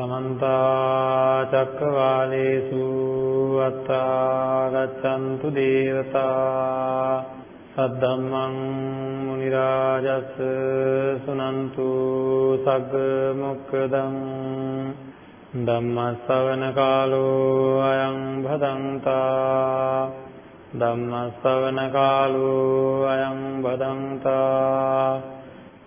සමන්තාචක්කවාලේසු අත්තාගච්ඡන්තු දේවතා සද්ධම්මං මුනිරාජස් සුනන්තු සග්ග මොක්කදං ධම්මස්සවන කාලෝ අයං භදන්තා ධම්මස්සවන කාලෝ අයං භදන්තා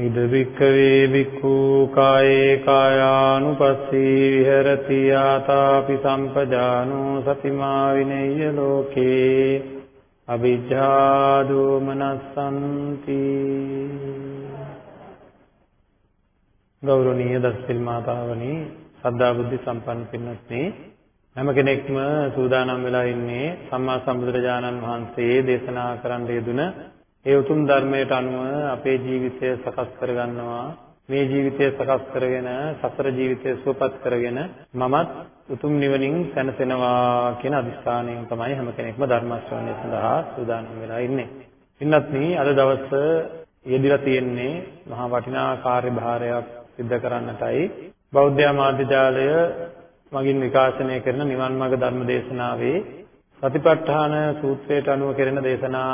ඉද වික්ඛවේ බික්ඛු කායේ කායානුපස්සී විහෙරති ආතාපි සම්පජානෝ සතිමා විනෙය්‍ය ලෝකේ අවිජ්ජා දෝමනස්සන්ති ගෞරවනීය දස්සිල් මාතාවනි සද්ධා බුද්ධ සම්පන්න පින්වත්නි හැම කෙනෙක්ම සූදානම් වෙලා ඉන්නේ සම්මා සම්බුදුරජාණන් වහන්සේ දේශනා කරන්න යෙදුන ඒ උතුම් ධර්මයට අනුව අපේ ජීවිතය සකස් කරගන්නවා. මේ ජීවිතය සකස් කරගෙන සසර ජීවිතය සුවපත් කරගෙන මමත් උතුම් නිවනින් සැනසෙනවා කියන අදිස්ථානයෙන් තමයි හැම කෙනෙක්ම ධර්ම ශ්‍රවණය සඳහා සූදානම් වෙලා ඉන්නේ. ඉන්නත්නි අද දවස යෙදিলা තියෙන්නේ මහා වටිනා කාර්යභාරයක් සිද්ධ කරන්නටයි බෞද්ධ ආමාත්‍යාලය මගින් විකාශනය කරන නිවන් මාර්ග ධර්ම දේශනාවේ සතිපට්ඨාන සූත්‍රයට අනුව කෙරෙන දේශනා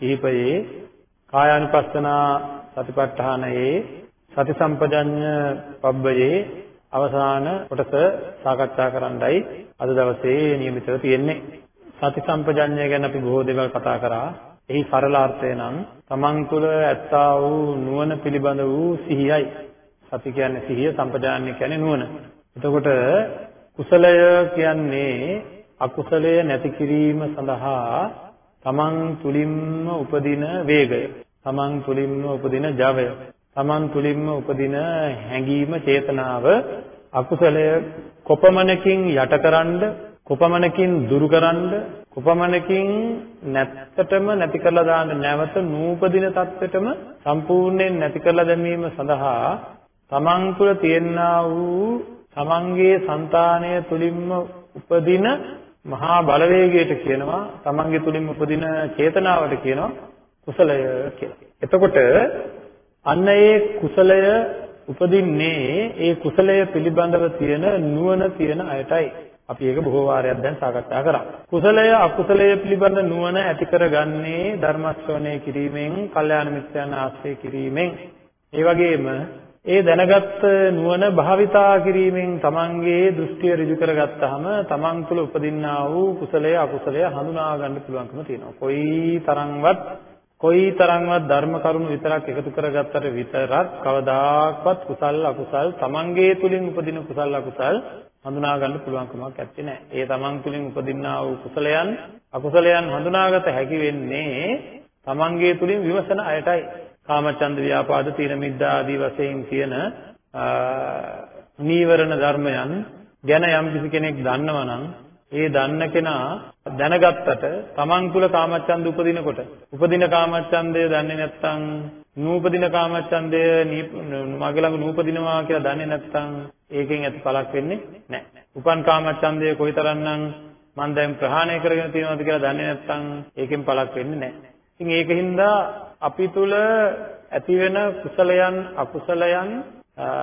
කිහිපයේ කායානුපස්සනා සතිපට්ඨානයේ සති සම්පජඤ්ඤ පබ්බයේ අවසාන කොටස සාකච්ඡා කරන්නයි අද දවසේ නියමිතව තියෙන්නේ. සති සම්පජඤ්ඤය ගැන අපි බොහෝ දේවල් කතා කරා. එහි සරලාර්ථය නම් තමන් තුළ ඇත්තා වූ නුවණ පිළිබඳ වූ සිහියයි. සති කියන්නේ සිහිය, සම්පජාන්‍ය කියන්නේ නුවණ. එතකොට කුසලය කියන්නේ අකුසලය නැති කිරීම සඳහා තමන් තුලින්ම උපදින වේගය, තමන් තුලින්ම උපදින ජවය, තමන් තුලින්ම උපදින හැඟීම, චේතනාව අකුසලය කොපමණකින් යටකරනද, කොපමණකින් දුරුකරනද, කොපමණකින් නැත්තටම නැති කරලා දාන්න නැවත නූපදින தත්වෙටම සම්පූර්ණයෙන් නැති කරලා දැමීම සඳහා තමන් තුළ තියනා වූ තමන්ගේ సంతානය තුලින්ම උපදින මහා බලවේගයට කියනවා තමන්ගේ තුලින් උපදින චේතනාවට කියනවා කුසලය කියලා. එතකොට අන්න ඒ කුසලය උපදින්නේ ඒ කුසලය පිළිබඳව තියෙන නුවණ තියෙන අයටයි. අපි ඒක බොහෝ වාරයක් දැන් සාකච්ඡා කරා. කුසලය අකුසලය පිළිබඳ නුවණ ඇති කරගන්නේ ධර්ම ශ්‍රවණය කිරීමෙන්, කල්යාණ මිත්‍රයන් ආශ්‍රය කිරීමෙන්. ඒ වගේම ඒ දැනගත් නුවණ භාවිතා කිරීමෙන් තමන්ගේ දෘෂ්ටිය ඍජු කරගත්තාම තමන් තුළ උපදින්නා වූ කුසලය අකුසලය හඳුනා ගන්න පුළුවන්කම තියෙනවා. කොයි තරම්වත් කොයි තරම්වත් ධර්ම කරුණු විතරක් එකතු කරගත්තට විතරක් කවදාකවත් කුසල් අකුසල් තමන්ගේ තුලින් උපදින කුසල් අකුසල් හඳුනා ගන්න පුළුවන්කමක් නැත්තේ නෑ. ඒ තමන් තුලින් උපදින්නා වූ කුසලයන් අකුසලයන් හඳුනාගත හැකි වෙන්නේ තමන්ගේ තුලින් විමසන අයටයි. කාමචන්ද ව්‍යාපාද තීන මිද්දා ආදී වශයෙන් තියෙන නීවරණ ධර්මයන් ගැන යම් කිසි කෙනෙක් දන්නවා නම් ඒ දන්න කෙනා දැනගත්තට තමන් තුළ කාමච්ඡන්ද උපදිනකොට උපදින කාමච්ඡන්දය දන්නේ නැත්නම් නූපදින කාමච්ඡන්දය මගේ ළඟ නූපදිනවා කියලා දන්නේ නැත්නම් ඒකෙන් ඇති පළක් වෙන්නේ නැහැ. උපන් කාමච්ඡන්දය කොයිතරම්නම් මම දැන් ප්‍රහාණය කරගෙන තියෙනවද කියලා දන්නේ නැත්නම් ඒකෙන් පළක් වෙන්නේ නැහැ. ඉතින් ඒකින්ද අපි තුල ඇති වෙන කුසලයන් අකුසලයන්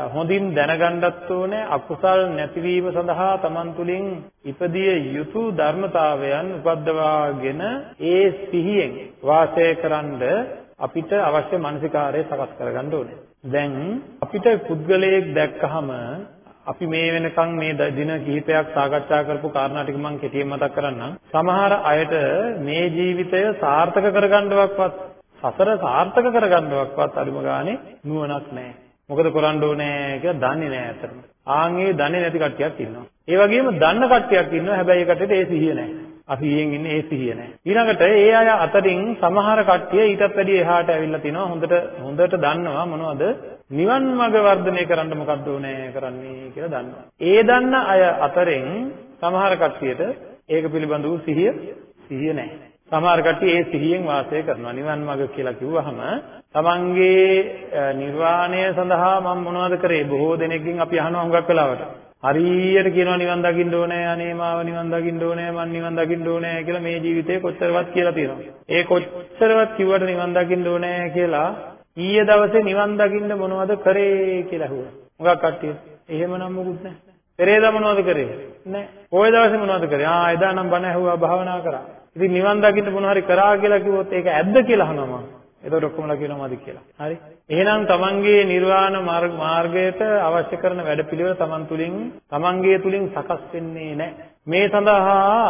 හොඳින් දැනගන්නත් ඕනේ අකුසල් නැතිවීම සඳහා Taman තුලින් ඉපදිය යුතු ධර්මතාවයන් උපද්දවාගෙන ඒ සිහියෙන් වාසය කරන්ඩ අපිට අවශ්‍ය මානසිකාරය සකස් කරගන්න ඕනේ. දැන් අපිට පුද්ගලයෙක් දැක්කහම අපි මේ වෙනකන් මේ දින කිහිපයක් සාකච්ඡා කරපු කාරණා ටික මම කෙටියෙන් මතක් කරන්නම්. සමහර අයට මේ ජීවිතය සාර්ථක කරගන්නවක්වත් සසර සාර්ථක කරගන්නවක්වත් අරිම ගානේ නුවණක් නැහැ. මොකද කරන්න ඕනේ කියලා දන්නේ නැහැ අතරම. ආන්ගේ දන්නේ නැති කට්ටියක් ඉන්නවා. ඒ වගේම දන්න කට්ටියක් ඉන්නවා හැබැයි ඒ කට්ටියට ඒ සිහිය නැහැ. අපි ඊයෙන් ඉන්නේ ඒ සිහිය නැහැ. ඊළඟට ඒ අය අතරින් සමහර කට්ටිය ඊටත් වැඩිය එහාට ඇවිල්ලා තිනවා හොඳට හොඳට දන්නවා මොනවද නිවන් මඟ වර්ධනය කරන්න මොකද්ද ඕනේ කරන්නේ කියලා දන්නවා. ඒ දන්න අය අතරින් සමහර කට්ටියට ඒක පිළිබඳ වූ සිහිය සිහිය නැහැ. සමහර කට්ටිය ඒ සිහියෙන් වාසය කරනවා. නිවන් මඟ කියලා කිව්වහම තමන්ගේ නිර්වාණය සඳහා මම මොනවද කරේ? බොහෝ දෙනෙක්ගෙන් අපි අහනවා හුඟක් වෙලාවට. හරියට කියනවා නිවන් දකින්න ඕනේ, අනේ මාව නිවන් දකින්න ඕනේ, මං නිවන් දකින්න ඕනේ කියලා මේ ජීවිතේ කොච්චරවත් කියලා තියෙනවා. ඒ කොච්චරවත් කිව්වට නිවන් දකින්න ඕනේ කියලා ඊයේ දවසේ නිවන් දකින්න මොනවද කරේ කියලා අහුවා. හුඟක් කට්ටිය. එහෙමනම් මොකුත් නැහැ. පෙරේදා මොනවද කරේ? නැහැ. පොය දවසේ මොනවද කරේ? ආ එදා නම් බණ ඇහුවා භාවනා කරා. ඉතින් නිවන් දකින්න මොන හරි කරා කියලා කිව්වොත් ඒක ඇද්ද කියලා අහනවා මම. එතකොට ඔක්කොමලා කියනවා මදි කියලා. හරි. එහෙනම් තමන්ගේ නිර්වාණ මාර්ගයට අවශ්‍ය කරන වැඩපිළිවෙල තමන් තුලින් තමන්ගේ තුලින් සකස් වෙන්නේ නැහැ. මේ සඳහා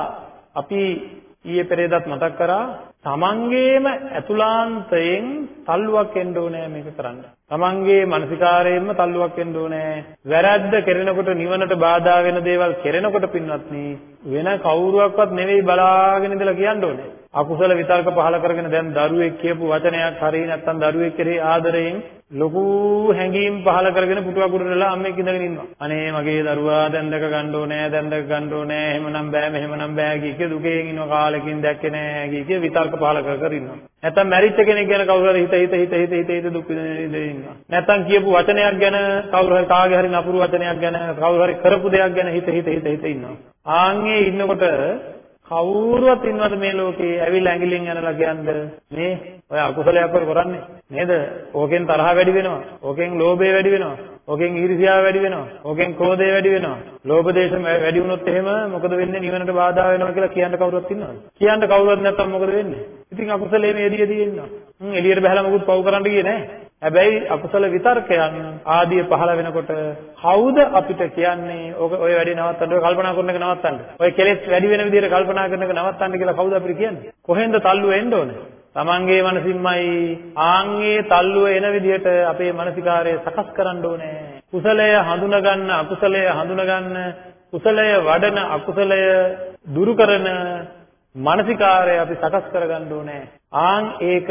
අපි ඊයේ පෙරේදත් මතක් කරා තමන්ගේම ඇතුලාන්තයෙන් තල්ලුවක් එන්න ඕනේ මේක කරන්න. තමන්ගේ මානසිකාරයෙන්ම තල්ලුවක් එන්න ඕනේ. වැරද්ද කෙරෙනකොට නිවනට බාධා වෙන දේවල් කෙරෙනකොට පින්වත්නි වෙන කවුරුවක්වත් නෙවෙයි බලාගෙන ඉඳලා කියන්න ඕනේ. අකුසල විතර්ක පහල කරගෙන දැන් දරුවෙක් කියපු වචනයක් හරිය නැත්නම් දරුවෙක් කෙරෙහි ආදරයෙන් ලොකු හැඟීම් පහල කරගෙන පුටුවක් උඩටලා අම්මෙක් ඉඳගෙන ඉන්නවා. අනේ මගේ දරුවා දැන් දැක ගන්න ඕනේ, දැන් දැක ගන්න ඕනේ, එහෙමනම් බෑ, මෙහෙමනම් බෑ කිය කිය දුකෙන් ඉන්න කාලෙකින් දැක්කේ නෑ කිය කිය විතර්ක පහල කර කර ඉන්නවා. නැත්නම් මැරිච්ච කෙනෙක් ගැන කවුරු හරි හිත හිත හිත හිත හිත හිත දුක් විඳින ඉන්නවා. නැත්නම් කියපු වචනයක් ගැන කවුරු හරි කාගේ හරි නපුරු වචනයක් ගැන කවුරු හරි කරපු දෙයක් ගැන හිත හිත හිත හිත ඉන්නවා. ආන්ගේ ඉන්නකොට කවුරුවත් ඉන්නවද මේ ලෝකේ ඇවිල්ලා ඇඟිල්ලෙන් යනලා කියන්නේ මේ ඔය අකුසලයක් කරන්නේ නේද? ඕකෙන් තරහ වැඩි වෙනවා. ඕකෙන් ලෝභය වැඩි වෙනවා. ඕකෙන් ඊර්ෂ්‍යාව වැඩි වෙනවා. ඕකෙන් ක්‍රෝධය වැඩි වෙනවා. ලෝභ දේශ වැඩි වුණොත් එහෙම මොකද වෙන්නේ? නිවනට බාධා වෙනවා කියලා කියන්න කවුරුවත් ඉන්නවද? කියන්න කවුරුවත් නැත්තම් මොකද වෙන්නේ? ඉතින් අකුසලයේ මේ එළියදී ඉන්නවා. හ්ම් එළියට බහලා මොකුත් පව් කරන්න ගියේ නැහැ. හැබැයි අකුසල විතර්කයන් ආදී පහළ වෙනකොට කවුද අපිට කියන්නේ ඔය ඔය වැඩි නවත්තන්න ඔය කල්පනා කරන එක නවත්තන්න. ඔය කෙලෙස් වැඩි වෙන විදිහට කල්පනා කරන එක නවත්තන්න කියලා කවුද අපිට කියන්නේ? කොහෙන්ද තල්ලුව එන්න ඕනේ? තමන්ගේ මනසින්මයි ආන්ගේ තල්ලුව එන විදිහට අපේ මානසිකාරය සකස් කරන්න ඕනේ. කුසලය හඳුනගන්න අකුසලය හඳුනගන්න කුසලය වඩන අකුසලය දුරු කරන මානසිකාරය අපි සකස් කරගන්න ඕනේ. ආන් ඒක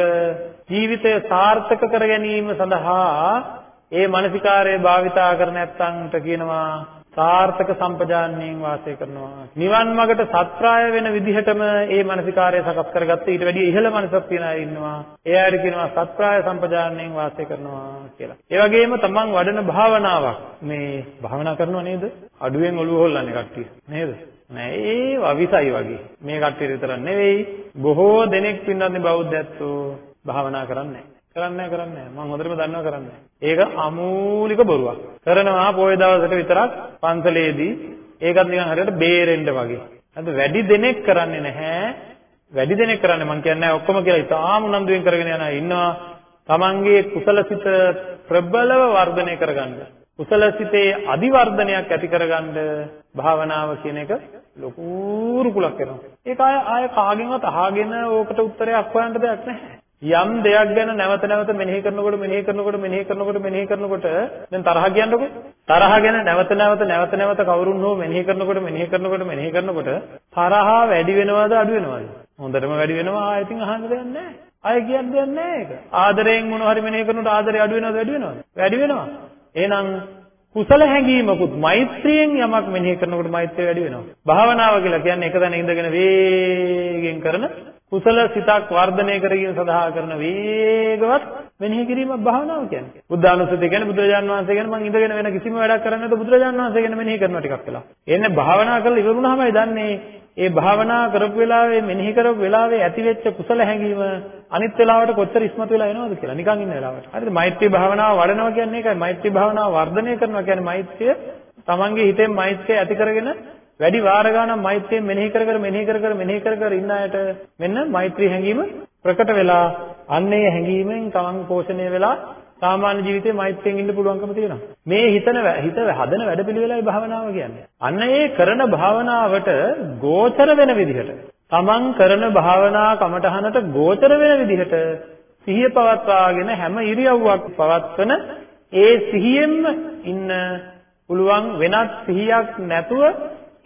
ජීවිතය සාර්ථක කර ගැනීම සඳහා ඒ මානසිකාරය භාවිතා කර නැත්නම්ට කියනවා සාර්ථක සම්පජාන්නයෙන් වාසය කරනවා. නිවන් මාර්ගට සත්‍යාය වෙන විදිහටම ඒ මානසිකාරය සකස් කරගත්ත ඊට වැඩිය ඉහළ මනසක් තියන අය ඉන්නවා. ඒ අයට කියනවා සත්‍යාය සම්පජාන්නයෙන් වාසය කරනවා කියලා. ඒ වගේම තමන් වඩන භාවනාවක් මේ භාවනා කරනවා නේද? අඩුවෙන් ඔළුව හොල්ලන්නේ කට්ටිය. නේද? නෑ ඒ අවිසයි වගේ. මේ කට්ටිය විතර නෙවෙයි බොහෝ දෙනෙක් පින්නන්නේ බෞද්ධයත්ෝ භාවනා කරන්නේ කරන්නේ කරන්නේ මම හොඳටම දන්නවා කරන්නේ. ඒක අමූලික බොරුවක්. කරනවා පොයේ දවසට විතරක් පන්සලේදී ඒකත් නිකන් හරියට බේරෙන්න වගේ. හරිද වැඩි දෙනෙක් කරන්නේ නැහැ. වැඩි දෙනෙක් කරන්නේ මම කියන්නේ ඔක්කොම කියලා ඉතාම උනන්දුවෙන් කරගෙන යන අය ඉන්නවා. Tamange කුසලසිත ප්‍රබලව වර්ධනය කරගන්න. කුසල සිතේ අදිවර්ධනයක් ඇති කරගන්න භාවනාව කියන එක ලොකු රුකුලක් වෙනවා. ඒක ආය ආය කාගෙන්වත් අහගෙන ඕකට උත්තරයක් හොයන්න දෙයක් නැහැ. යම් දෙයක් ගැන නැවත නැවත මෙනෙහි කරනකොට මෙනෙහි කරනකොට මෙනෙහි කරනකොට මෙනෙහි කරනකොට දැන් තරහ කියන්නකො. තරහ ගැන නැවත නැවත නැවත නැවත කවුරුන් හෝ මෙනෙහි කරනකොට මෙනෙහි කරනකොට මෙනෙහි කරනකොට තරහ වැඩි වෙනවද අඩු වෙනවද? හොඳටම වැඩි වෙනවා. ආයෙත් අහන්න දෙයක් නැහැ. ආයෙ කියන්න දෙයක් නැහැ ඒක. ආදරයෙන් මොන හරි මෙනෙහි කරනකොට ආදරය අඩු වෙනවද වැඩි වෙනවද? වැඩි වෙනවා. එහෙනම් කුසල හැඟීමකුත් මෛත්‍රියෙන් යමක් මෙනෙහි කරනකොට මෛත්‍රිය වැඩි වෙනවා. භාවනාව කියලා කියන්නේ එක තැන ඉඳගෙන වේගෙන් කරන කුසල සිතක් වර්ධනය කර ගැනීම සඳහා කරන වේගවත් මෙනෙහි කිරීමක් භාවනාව කියන්නේ. බුද්ධානුස්සතිය කියන්නේ බුදුරජාණන් වහන්සේ ගැන මම ඉඳගෙන වෙන කිසිම වැඩක් කරන්නේ නැතුව බුදුරජාණන් වහන්සේ ගැන මෙනෙහි කරනවා ටිකක් වෙලා. එන්නේ භාවනා කරලා ඉවරුනහමයි දන්නේ ඒ භාවනා කරපු වෙලාවේ මෙනෙහි කරපු වෙලාවේ ඇතිවෙච්ච කුසල හැඟීම අනිත් වෙලාවට කොච්චර ඉස්මතු වෙලා එනවද කියලා නිකන් ඉන්න වෙලාවට. හරිද? මෛත්‍රී භාවනාව වඩනවා කියන්නේ ඒකයි. මෛත්‍රී භාවනාව වර්ධනය කරනවා කියන්නේ මෛත්‍රිය තමන්ගේ හිතෙන් මෛත්‍රිය ඇති කරගෙන වැඩි වාර ගානක් මෛත්‍රියෙන් මෙනෙහි කර කර මෙනෙහි කර කර මෙනෙහි කර කර ඉන්න අයට මෙන්න මෛත්‍රී හැඟීම ප්‍රකට වෙලා අන්නේ හැඟීමෙන් තමන් පෝෂණය වෙලා සාමාන්‍ය ජීවිතේ මෛත්‍රියෙන් ඉන්න පුළුවන්කම තියෙනවා. මේ හිතන හිත හදන වැඩපිළිවෙලයි භාවනාව කියන්නේ. අන්න ඒ කරන භාවනාවට ගෝචර වෙන විදිහට තමන් කරන භාවනා කමටහනට ගෝචර වෙන විදිහට සිහිය පවත්වාගෙන හැම ඉරියව්වක් පවත්වන ඒ සිහියෙන්ම ඉන්න පුළුවන් වෙනත් සිහියක් නැතුව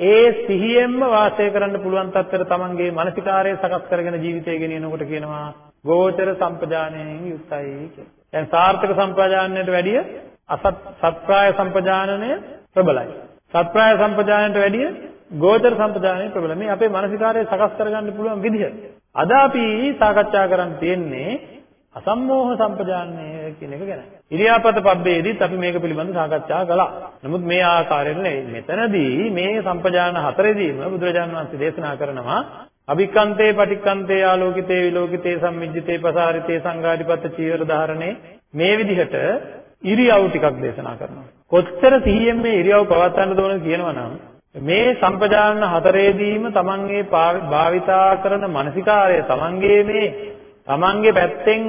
ඒ සිහියෙන්ම වාසය කරන්න පුළුවන් තත්ත්වයට තමන්ගේ මානසිකාරය සකස් කරගෙන ජීවිතය ගෙනියනකොට කියනවා ගෝචර සම්පජානයෙන් යුක්තයි කියලා. දැන් සාර්ථක සම්පජානනයට වැඩිය අසත් සත්‍ප්‍රාය සම්පජානනය ප්‍රබලයි. සත්‍ප්‍රාය සම්පජානනයට වැඩිය ගෝචර සම්පදානයේ ප්‍රබල මේ අපේ මානසිකාරය සකස් කරගන්න පුළුවන් විදිහ. අද අපි සාකච්ඡා කරන්න තියෙන්නේ අසම්මෝහ සම්පජානනය කියන එක ගැන. ඉරියාපත පබ්බේදීත් අපි මේක පිළිබඳව සාකච්ඡා කළා. නමුත් මේ ආකාරයෙන් නෙවෙයි. මෙතනදී මේ සම්පජාන හතරේදීම බුදුරජාණන් වහන්සේ දේශනා කරනවා අභික්කන්තේ පටික්කන්තේ ආලෝකිතේ විලෝකිතේ සම්මිජ්ජිතේ පසාරිතේ සංඝාධිපත චීවර ධාරණේ මේ විදිහට ඉරියව් ටිකක් දේශනා කරනවා. කොච්චර සිහියෙන් මේ ඉරියව් පවත්වන්න ඕනද කියනවනම් මේ සම්පජාන හතරේදීම තමන්ගේ භාවිතා කරන මානසිකාරය තමන්ගේ මේ තමන්ගේ පැත්තෙන්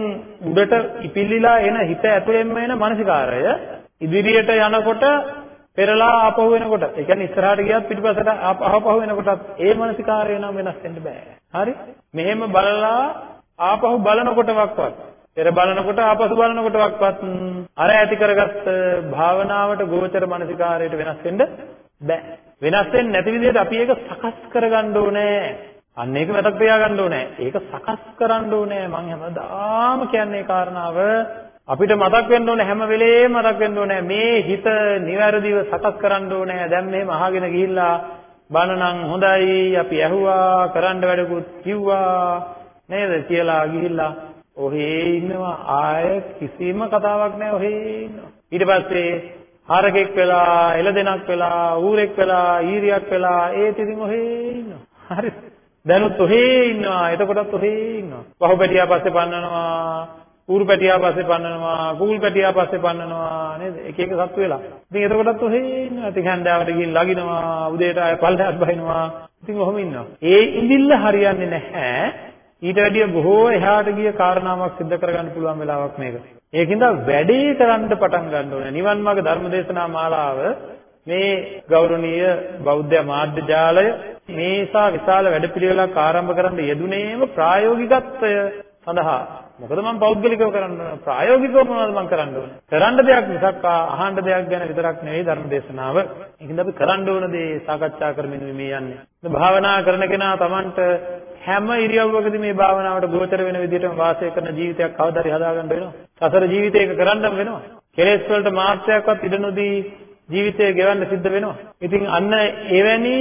උඩට ඉපිලිලා එන හිත ඇතුළෙන්ම එන මානසිකාරය ඉදිරියට යනකොට පෙරලා ආපහු වෙනකොට ඒ කියන්නේ ඉස්සරහට ගියත් පිටිපස්සට ආපහු වෙනකොටත් ඒ මානසිකාරය නම් වෙනස් වෙන්න බෑ. හරි? මෙහෙම බලලා ආපහු බලනකොටවත් පෙර බලනකොට ආපසු බලනකොටවත් අර ඇති කරගත්ත භාවනාවට ගෝචර මානසිකාරයට වෙනස් වෙන්න බෑ. වෙනස් වෙන්නේ නැති විදිහට අපි ඒක සකස් කරගන්න ඕනේ. අන්න ඒක මතක් තියාගන්න ඕනේ. ඒක සකස් කරන්න ඕනේ. මම හැමදාම කියන්නේ කාරණාව අපිට මතක් වෙන්න ඕනේ හැම වෙලේම මතක් වෙන්න ඕනේ මේ හිත નિවැරදිව සකස් කරන්න ඕනේ. දැන් මෙහෙම අහගෙන ගිහිල්ලා බනනම් හොඳයි අපි ඇහුවා කරන්න වැඩකුත් කිව්වා නේද කියලා ගිහිල්ලා ඔහේ ඉන්නවා ආය කිසිම කතාවක් නැහැ ඔහේ ඉන්නවා. ඊට පස්සේ හරකෙක් වෙලා එළදෙනක් වෙලා ඌරෙක් වෙලා ඊරියක් වෙලා ඒත් ඉතින් ඔහේ ඉන්නවා. හරිද? දැනුත් ඔහේ ඉන්නවා. එතකොටත් ඔහේ ඉන්නවා. පහු පැටියා පස්සේ පන්නනවා. ඌරු පැටියා පස්සේ පන්නනවා, කූල් පැටියා පස්සේ පන්නනවා නේද? එක එක සතු වෙලා. ඉතින් එතකොටත් ඔහේ ඉන්නවා. ඉතින් හැන්දාවට ගිහින් ලගිනවා, උදේට ආය පල්ලෙහාට බහිනවා. ඉතින් ඔහොම ඉන්නවා. ඒ ඉඳිල්ල හරියන්නේ නැහැ. ඊට වැඩිය බොහෝ එහාට ගිය කාරණාවක් සිද්ධ කරගන්න පුළුවන් වෙලාවක් මේක. ඒකින්ද වැඩේ කරන්න පටන් ගන්න ඕනේ. නිවන් මාර්ග ධර්මදේශනා මාලාව මේ ගෞරවනීය බෞද්ධ මාධ්‍ය ජාලය මේසා විශාල වැඩපිළිවෙලක් ආරම්භ කරන්න යෙදුනේම ප්‍රායෝගිකත්වය සඳහා මොකද මම පෞද්ගලිකව කරන්න ප්‍රායෝගිකව මොනවද මම කරන්න ඕනේ? කරන්න දෙයක් මිසක් අහන්න දෙයක් ගැන විතරක් නෙවෙයි ධර්ම දේශනාව. ඒකින්ද අපි කරන්න ඕන දේ සාකච්ඡා කරමින් මේ යන්නේ. භාවනා කරන කෙනා Tamanට හැම ඉරියව්වකදී මේ භාවනාවට ගෝචර වෙන විදිහටම වාසය කරන ජීවිතයක් කවදාද හදාගන්න වෙනවා. සසර ජීවිතයක කරන්නම වෙනවා. කෙලෙස් වලට මාත්‍රයක්වත් ඉඩ නොදී ජීවිතය ගෙවන්න සිද්ධ වෙනවා. ඉතින් අන්න එවැනි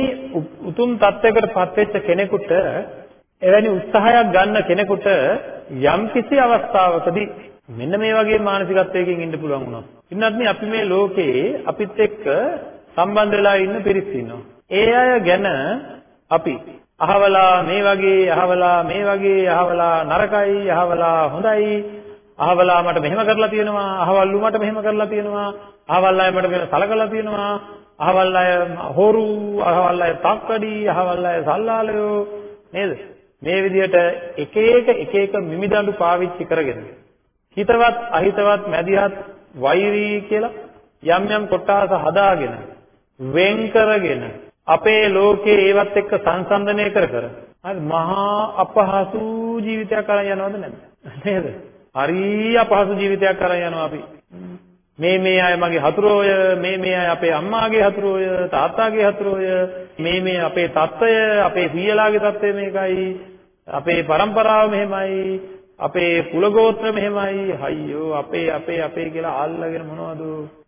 උතුම් තත්වයකට පත්වෙච්ච කෙනෙකුට එවැනි උත්සාහයක් ගන්න කෙනෙකුට යම් කිසි අවස්ථාවකදී මෙන්න මේ වගේ මානසිකත්වයකින් ඉන්න පුළුවන් වුණා. ඉන්නත් අපි මේ ලෝකේ අපිත් එක්ක සම්බන්ධ වෙලා ඉන්න පිරිස් ඉන්නවා. ඒ අය ගැන අපි අහවලා මේ වගේ අහවලා මේ වගේ අහවලා නරකයි අහවලා හොඳයි අහවලා මට මෙහෙම කරලා තියෙනවා අහවල්ලු මට මෙහෙම කරලා තියෙනවා අහවල් අය මට මෙහෙම සලකලා තියෙනවා අහවල් අය හොරු අහවල් අය තක්කඩි අහවල් අය සල්ලාලයෝ නේද මේ විදිහට එක එක එක එක මිමිදඬු පාවිච්චි කරගෙන හිතවත් අහිතවත් මැදිහත් වෛරී කියලා යම් යම් කොටස හදාගෙන වෙන් කරගෙන අපේ ලෝකයේ ඒවත් එක්ක සංසන්දනය කර කර හරි මහා අපහසු ජීවිතයක් කරන් යනවද නැද්ද නේද හරි අපහසු ජීවිතයක් කරන් යනවා අපි. මේ මේ අය මගේ හතුරෝය මේ මේ අය අපේ අම්මාගේ හතුරෝය තාත්තාගේ හතුරෝය මේ මේ අපේ தত্ত্বය අපේ සීයලාගේ தত্ত্বය මේකයි අපේ પરම්පරාව මෙහෙමයි අපේ කුල ගෝත්‍ර මෙහෙමයි. අයියෝ අපේ අපේ අපේ කියලා අල්ලගෙන මොනවද?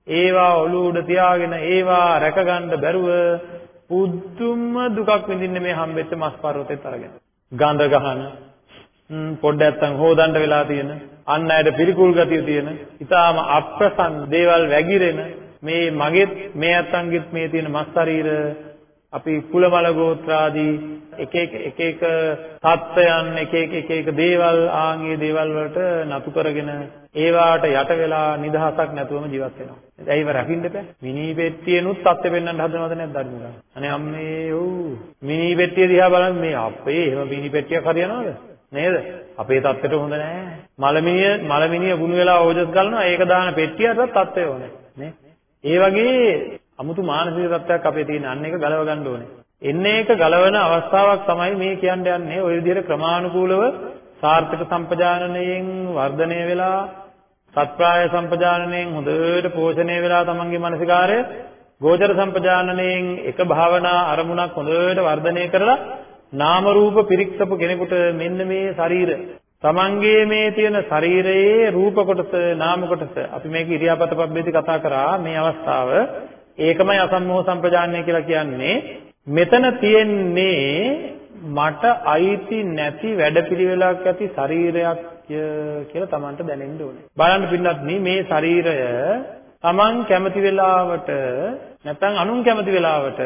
ඒවා ඔළුව උඩ තියාගෙන ඒවා රැකගන්න බැරුව පුදුම දුකක් විඳින්නේ මේ හම්බෙච්ච මස් පර්වතෙත් අරගෙන. ගඳ ගහන පොඩ්ඩක් නැත්තම් හොදන්න වෙලා තියෙන අන් අයට පිළිකුල් ගතිය තියෙන ඊටාම අප්‍රසන්න දේවල් වැగిරෙන මේ මගෙත් මේ අත්තන්ගෙත් මේ තියෙන මස් ශරීර අපි කුලමල ගෝත්‍රාදී එක එක එක එක තත්ත්වයන් එක එක එක එක දේවල් ආන්ගේ දේවල් වලට නතු කරගෙන ඒවාට යට වෙලා නිදහසක් නැතුවම ජීවත් වෙනවා. ඒයිව රකින්න බෑ. මිනි පෙට්ටියනුත් තත්ත්වෙ පෙන්වන්න හදනවද නැද්ද අරුණා? අනේ අම්මේ ඔව්. මිනි පෙට්ටිය දිහා බලන්න මේ අපේ එහෙම මිනි පෙට්ටියක් හරියනවද? නේද? අපේ தත්තෙට හොඳ නෑ. මලමිනිය මලමිනිය ගුණ වෙලා ඕජස් ගන්නවා. ඒක දාන පෙට්ටියටත් தත්ත්වය ඕනේ. නේ? ඒ වගේ අමුතු මානසික தත්ත්වයක් අපේ තියෙන අන්න එක ගලව ගන්න ඕනේ. එන්නේ එක ගලවන අවස්ථාවක් තමයි මේ කියන්න යන්නේ. ওই විදිහට ක්‍රමානුකූලව සාර්ථක සම්පජානනයෙන් වර්ධනය වෙලා සත්ප්‍රාය සම්පජානනයෙන් හොඳට පෝෂණය වෙලා තමන්ගේ මානසිකාරය ගෝචර සම්පජානනයෙන් එක භාවනා අරමුණක් හොඳට වර්ධනය කරලා නාම රූප පිරික්සපු කෙනෙකුට මෙන්න මේ ශරීර තමන්ගේ මේ තියෙන ශරීරයේ රූප කොටස නාම කොටස අපි මේක ඉරියාපත පබ්බේදී කතා කරා මේ අවස්ථාව ඒකමයි අසම්මෝහ සම්පජාන්නය කියලා කියන්නේ මෙතන තියෙන්නේ මට අයිති නැති වැඩපිළිවෙලක් ඇති ශරීරයක් කියලා Tamanට දැනෙන්න ඕනේ. බලන්න පින්නත් මේ ශරීරය Taman කැමති වෙලාවට නැත්නම් අනුන් කැමති වෙලාවට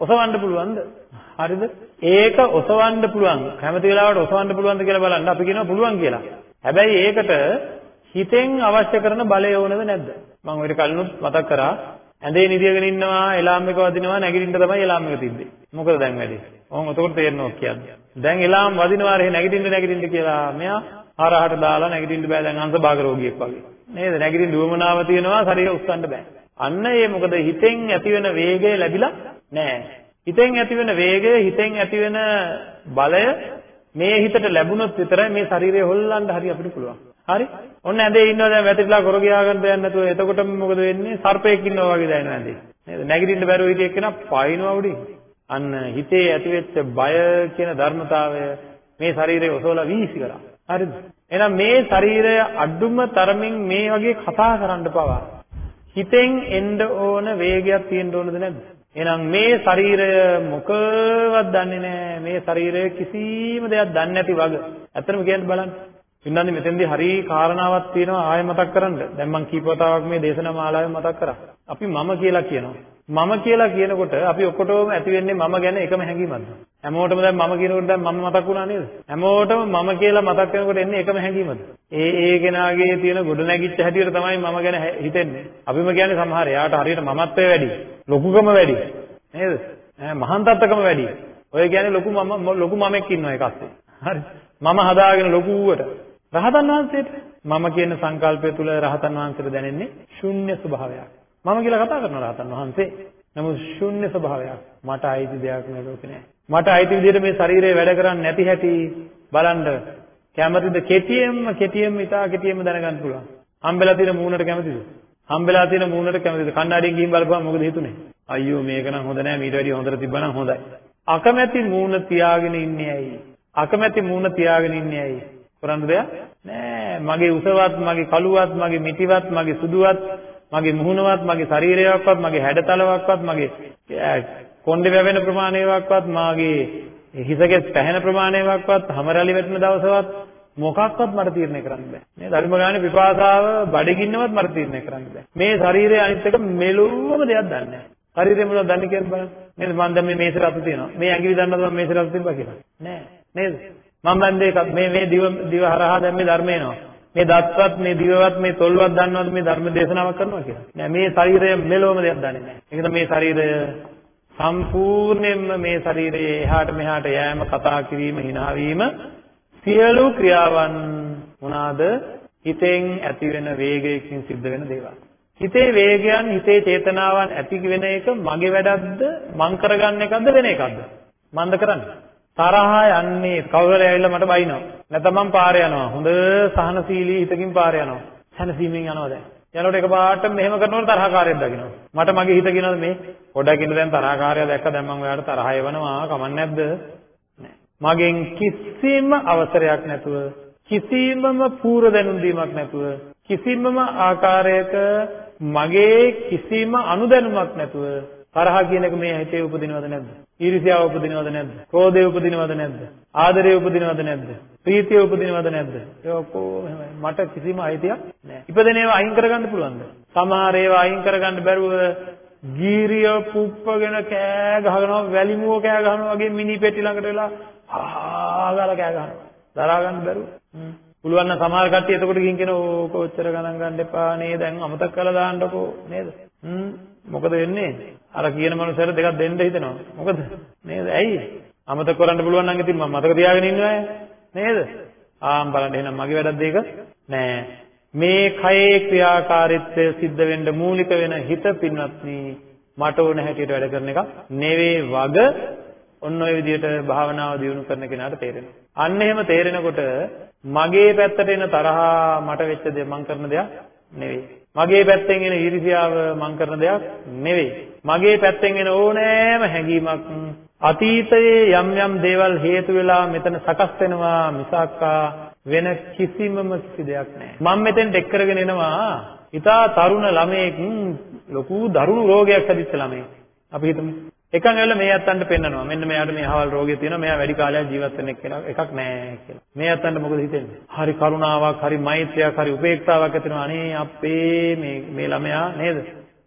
ඔසවන්න පුළුවන්ද? හරිද? ඒක ඔසවන්න පුළුවන්. කැමති වෙලාවට ඔසවන්න පුළුවන්ද කියලා බලන්න අපි කියනවා පුළුවන් කියලා. හැබැයි ඒකට හිතෙන් අවශ්‍ය කරන බලය ඕනද නැද්ද? මම ඔය කලිනුත් මතක් කරා ඇඳේ නිදියගෙන ඉන්නවා එලාම් එක වදිනවා නැගිටින්න තමයි එලාම් එක තිබ්බේ. මොකද දැන් වැඩි? ඔහොම එතකොට තේරෙනවා කියන්නේ. දැන් එලාම් වදිනවා රේ නැගිටින්න නැගිටින්න කියලා මෙයා හරහට දාලා නැගිටින්න බෑ දැන් අංශ භාග රෝගියෙක් වගේ. නේද? නැගිටින්න උවමනාව තියෙනවා ශරීරය උස්සන්න බෑ. අන්න ඒ මොකද හිතෙන් ඇතිවෙන වේගය ලැබිලා නෑ. හිතෙන් ඇතිවෙන වේගය හිතෙන් ඇතිවෙන බලය මේ හිතට ලැබුණොත් විතරයි මේ ශරීරය හොල්ලන්න හරි අපිට පුළුවන්. හරි? ඔන්න ඇඳේ ඉන්නවා දැන් වැටිලා කර ගියාගෙන දෙයක් නැතුව එතකොට මොකද වෙන්නේ? සර්පෙක් ඉන්නවා වගේ දැනෙනවා ඇඳේ. නේද? නැගිටින්න බැරුව හිටිය එක්කෙනා පයින්නවා උඩින්. අන්න හිතේ ඇතිවෙච්ච බය කියන ධර්මතාවය මේ ශරීරය ඔසවලා වීසි කරා. හරිද? එහෙනම් මේ ශරීරය අඩුම තරමින් මේ වගේ කතා කරන්න පවා හිතෙන් එන්න ඕන වේගයක් තියෙන්න ඕනද නැද්ද? එහෙනම් මේ ශරීරය මොකවත් දන්නේ නැහැ. මේ ශරීරය කිසිම දෙයක් දන්නේ නැති වග. ඇත්තටම කියන්න බලන්න. ඉන්නන්නේ මෙතෙන්දී හරි කාරණාවක් තියෙනවා ආයෙ මතක් කරන්න. දැන් මම කීප වතාවක් මේ දේශනා මාලාවේ මතක් කරා. අපි මම කියලා කියනවා. මම කියලා කියනකොට අපි ඔක්කොටම ඇති වෙන්නේ මම ගැන එකම හැඟීමක්ද? හැමෝටම දැන් මම කියනකොට දැන් මම මතක් වුණා නේද? හැමෝටම මම කියලා මතක් වෙනකොට එන්නේ එකම හැඟීමද? ඒ ඒ කෙනාගේ තියෙන ගොඩ නැගිච්ච හැටියට තමයි මම ගැන හිතෙන්නේ. අපිම කියන්නේ සමහර එයාට හරියට මමත්වය වැඩි, ලොකුකම වැඩි. නේද? මහන්තත්කම වැඩි. ඔය කියන්නේ ලොකු මම ලොකු මමෙක් ඉන්නවා ඒකස්සේ. හරි. මම හදාගෙන ලොකුවට රහතන් වහන්සේට මම කියන සංකල්පය තුළ රහතන් වහන්සේට දැනෙන්නේ ශුන්‍ය ස්වභාවයක්. මම කියලා කතා කරන රහතන් වහන්සේ. නමුත් ශුන්‍ය ස්වභාවයක්. මට අයිති දෙයක් මේ ලෝකේ නැහැ. මට අයිති විදිහට මේ ශරීරය වැඩ කරන්නේ නැති හැටි බලන්න කැමතිද කෙටියෙන්ම කෙටියෙන්ම ඉතා කෙටියෙන්ම දැනගන්න පුළුවන්. හම්බෙලා තියෙන මූණට කැමතිද? හම්බෙලා තියෙන මූණට කැමතිද? කණ්ණාඩියෙන් ගිහින් බලපුවම මොකද හිතුනේ? අයියෝ මේක නම් හොඳ නෑ මීට වැඩිය හොඳට තිබ්බනම් හොඳයි. අකමැති මූණ තියාගෙන ඉන්නේ ඇයි? අකමැති මූණ තියාගෙන ඉන්නේ ඇයි? කරන්න දෙයක් නෑ. මගේ උසවත්, මගේ කළුවත්, මගේ මිටිවත්, මගේ සුදුවත්, මගේ මුහුණවත්, මගේ ශරීරයක්වත්, මගේ හැඩතලවක්වත්, මගේ කොණ්ඩේ වැවෙන ප්‍රමාණයක්වත්, මාගේ හිසකෙස් පැහැෙන ප්‍රමාණයක්වත්, හැමරලි වැටෙන දවසවත් මොකක්වත් මට තීරණය කරන්න බෑ. මේ ධර්ම ගානේ පිපාසාව බඩගින්නවත් මට තීරණය කරන්න බෑ. මේ ශරීරය අනිත් එක මෙලොවම දෙයක් දන්නේ නෑ. ශරීරය මොනවද දන්නේ කියලා බලන්න. නේද? මම දැන් මේ මේසෙ රතු තියෙනවා. මේ ඇඟිලි දන්නවද මම මේසෙ රතු තිබ්බා කියලා? නෑ. නේද? මම බන්දේ එකක් මේ මේ දිව දිව හරහා දැන් මේ ධර්ම එනවා. මේ දත්වත් මේ දිවවත් මේ තොල්වත් දන්නවද මේ ධර්ම දේශනාවක් කරනවා කියලා? නෑ මේ ශරීරය මෙලොවම දෙයක් දන්නේ නෑ. ඒක මේ ශරීරය සම්පූර්ණයෙන්ම මේ ශරීරයේ එහාට මෙහාට යෑම කතා කිරීම hina වීම සියලු ක්‍රියාවන් මොනවාද? හිතෙන් ඇති වෙන වේගයකින් සිද්ධ වෙන දේවල්. හිතේ වේගයන් හිතේ චේතනාවන් ඇති වෙන එක මගේ වැඩක්ද මං කරගන්න එකක්ද වෙන එකක්ද? මන්ද කරන්නේ? තරහා යන්නේ කවුරු හරි ඇවිල්ලා මට බයිනවා. නැත්නම් මම පාරේ යනවා. හොඳ සහනශීලී හිතකින් පාරේ යනවා. සැනසීමෙන් යනවා දැන්. යනකොට එකපාරට මෙහෙම කරනකොට තරහකාරයෙක් දකින්නවා. මට මගේ හිත කියනවාද මේ පොඩක් ඉන්න දැන් තරහකාරයා දැක්ක දැන් මම ඔයාලට තරහ එවනවා කමන්නේ නැද්ද? මගෙන් කිසිම අවසරයක් නැතුව කිසිමම පූර්ව දැනුම් දීමක් නැතුව කිසිමම ආකාරයක මගේ කිසිම අනුදැනුමක් නැතුව තරහ කියන එක මේ හිතේ උපදිනවද නැද්ද? ඊර්ෂ්‍යාව උපදිනවද නැද්ද? ක්‍රෝධය උපදිනවද නැද්ද? ආදරය උපදිනවද නැද්ද? ප්‍රීතිය උපදිනවද නැද්ද? ඒ ඔක්කොම එහෙමයි. මට කිසිම අයිතියක් නැහැ. ඉපදෙන ඒවා අයින් කරගන්න පුළුවන්ද? සමහර ඒවා අයින් කරගන්න බැරුව ගීරිය පුප්පගෙන කෑ ගහනවා වැලිමුව කෑ ගහනවා වගේ මිනි පෙට්ටි ළඟට වෙලා ආගාලා කෑ ගහනවා. දරා ගන්න බැරුව. පුළුවන් නම් සමහර කට්ටිය එතකොට ගිහින් කියන ඕක ඔච්චර ගණන් ගන්න එපා නේද? දැන් අමතක කරලා දාන්නකෝ නේද? හ්ම් මොකද වෙන්නේ? අර කියන මනුස්සයර දෙකක් දෙන්න හිතෙනවා. මොකද? නේද? ඇයි? අමතක කරන්න පුළුවන් නම් ඉතින් මම මතක තියාගෙන ඉන්නවා නේද? ආම් බලන්න එහෙනම් මගේ වැඩක්ද ඒක? නෑ. මේ කයේ ක්‍රියාකාරීත්වය සිද්ධ වෙන්න මූලික වෙන හිත පින්වත්නි මට ඕන හැටියට වැඩ කරන එක නෙවෙයි වග ඔන්න ඔය විදිහට භාවනාව දියුණු කරන කෙනාට තේරෙනවා. අන්න එහෙම තේරෙනකොට මගේ පැත්තට එන තරහා මට වෙච්ච දේ මං කරන දෙයක් නෙවෙයි. මගේ පැත්තෙන් එන ඊර්ෂ්‍යාව මං කරන දෙයක් නෙවෙයි. මගේ පැත්තෙන් එන ඕනෑම හැඟීමක් අතීතයේ යම් යම් දේවල් හේතු වෙලා මෙතන සකස් වෙනවා මිසක්කා වෙන කිසිමම කිසි දෙයක් නැහැ. මම මෙතෙන්ට එක් කරගෙන එනවා ඊටා තරුණ ළමයෙක් ලොකු දරුණු රෝගයක් හැදිච්ච ළමයෙක්. අපි හිතමු එකන් ඇවිල්ලා මේ අත්තන්ට පෙන්නනවා. මෙන්න මෙයාට මේ අහවල් රෝගය තියෙනවා. මෙයා වැඩි කාලයක් ජීවත් වෙන්න කියලා එකක් නෑ කියලා. මේ අත්තන්ට මොකද හිතෙන්නේ? හරි කරුණාවක්, හරි මෛත්‍රියක්, හරි උපේක්ෂාවක් ඇතිවෙනවා. අනේ අපේ මේ මේ ළමයා නේද?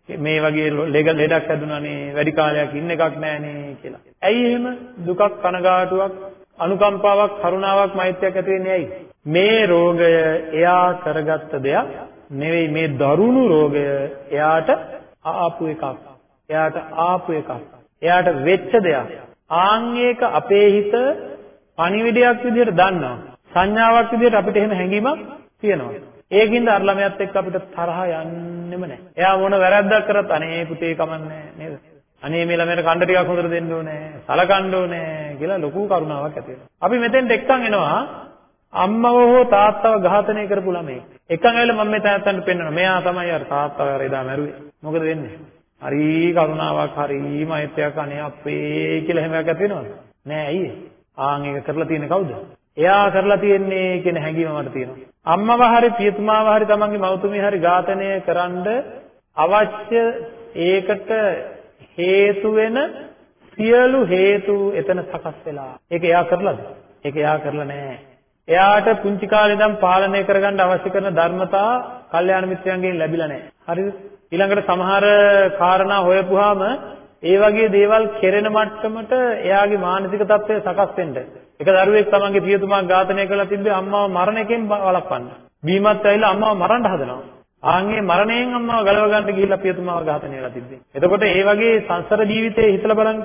මේ වගේ ලෙඩක් හැදුනානේ වැඩි කාලයක් ඉන්න එකක් නෑනේ කියලා. ඇයි එහෙම දුකක් කනගාටුවක් අනුකම්පාවක් කරුණාවක් මෛත්‍රියක් ඇති වෙන්නේ ඇයි? මේ රෝගය එයා කරගත්ත දෙයක් නෙවෙයි මේ දරුණු රෝගය එයාට ආපු එකක්. එයාට ආපු එකක්. එයාට වෙච්ච දෙයක්. ආන් ඒක අපේ හිත පණිවිඩයක් විදිහට දන්නවා. සංඥාවක් විදිහට අපිට එහෙම හැඟීමක් තියෙනවා. ඒකින්ද අර ළමයාත් එක්ක අපිට තරහ යන්නෙම නැහැ. එයා මොන වැරද්දක් කරත් අනේ පුතේ කමන්නේ නේද? අනේ මේ ළමයට කණ්ඩ ටිකක් හොඳට දෙන්න ඕනේ, සලකන්න ඕනේ කියලා ලොකු කරුණාවක් ඇති වෙනවා. අපි මෙතෙන්ට එක්කන් එනවා අම්මව හෝ තාත්තව ඝාතනය කරපු ළමයෙක්. එකන් ඇවිල්ලා මම මේ තාත්තන්ට පෙන්නනවා. මෙයා තමයි අර තාත්තව අර එදා මැරුවේ. මොකද වෙන්නේ? හරි කරුණාවක් හරි මෛත්‍රියක් අනේ අපේ කියලා හැමයක් ඇති වෙනවද? නෑ ඇයි? ආන් ඒක කරලා තියෙන්නේ කවුද? එයා කරලා තියෙන්නේ කියන හැඟීම මට තියෙනවා. අම්මව හරි පියතුමාව හරි තමන්ගේ මව්තුමිය හරි ඝාතනය කරන්න අවශ්‍ය ඒකට හේතු වෙන සියලු හේතු එතන සකස් වෙලා. ඒක එයා කරලාද? ඒක එයා කරලා නැහැ. එයාට පුංචි කාලේ ඉඳන් පාලනය කරගන්න අවශ්‍ය කරන ධර්මතා කල්යාණ මිත්‍රයන්ගෙන් ලැබිලා නැහැ. හරිද? ඊළඟට සමහර කාරණා හොයපුවාම ඒ වගේ දේවල් කෙරෙන මට්ටමට එයාගේ මානසික තත්ත්වය සකස් වෙන්න. එක දරුවෙක් තමන්ගේ පියතුමා ඝාතනය කළා තිබ්බේ අම්මාව මරණ එකෙන් වළක්වන්න. බීමත් ඇවිල්ලා අම්මාව මරන්න හදනවා. ආන්ගේ මරණයෙන් අම්මාව ගලව ගන්න ගිහිල්ලා පියතුමාව ඝාතනය කරලා තිබ්බේ. එතකොට ඒ වගේ සංසාර ජීවිතේ හිතලා බලන්න.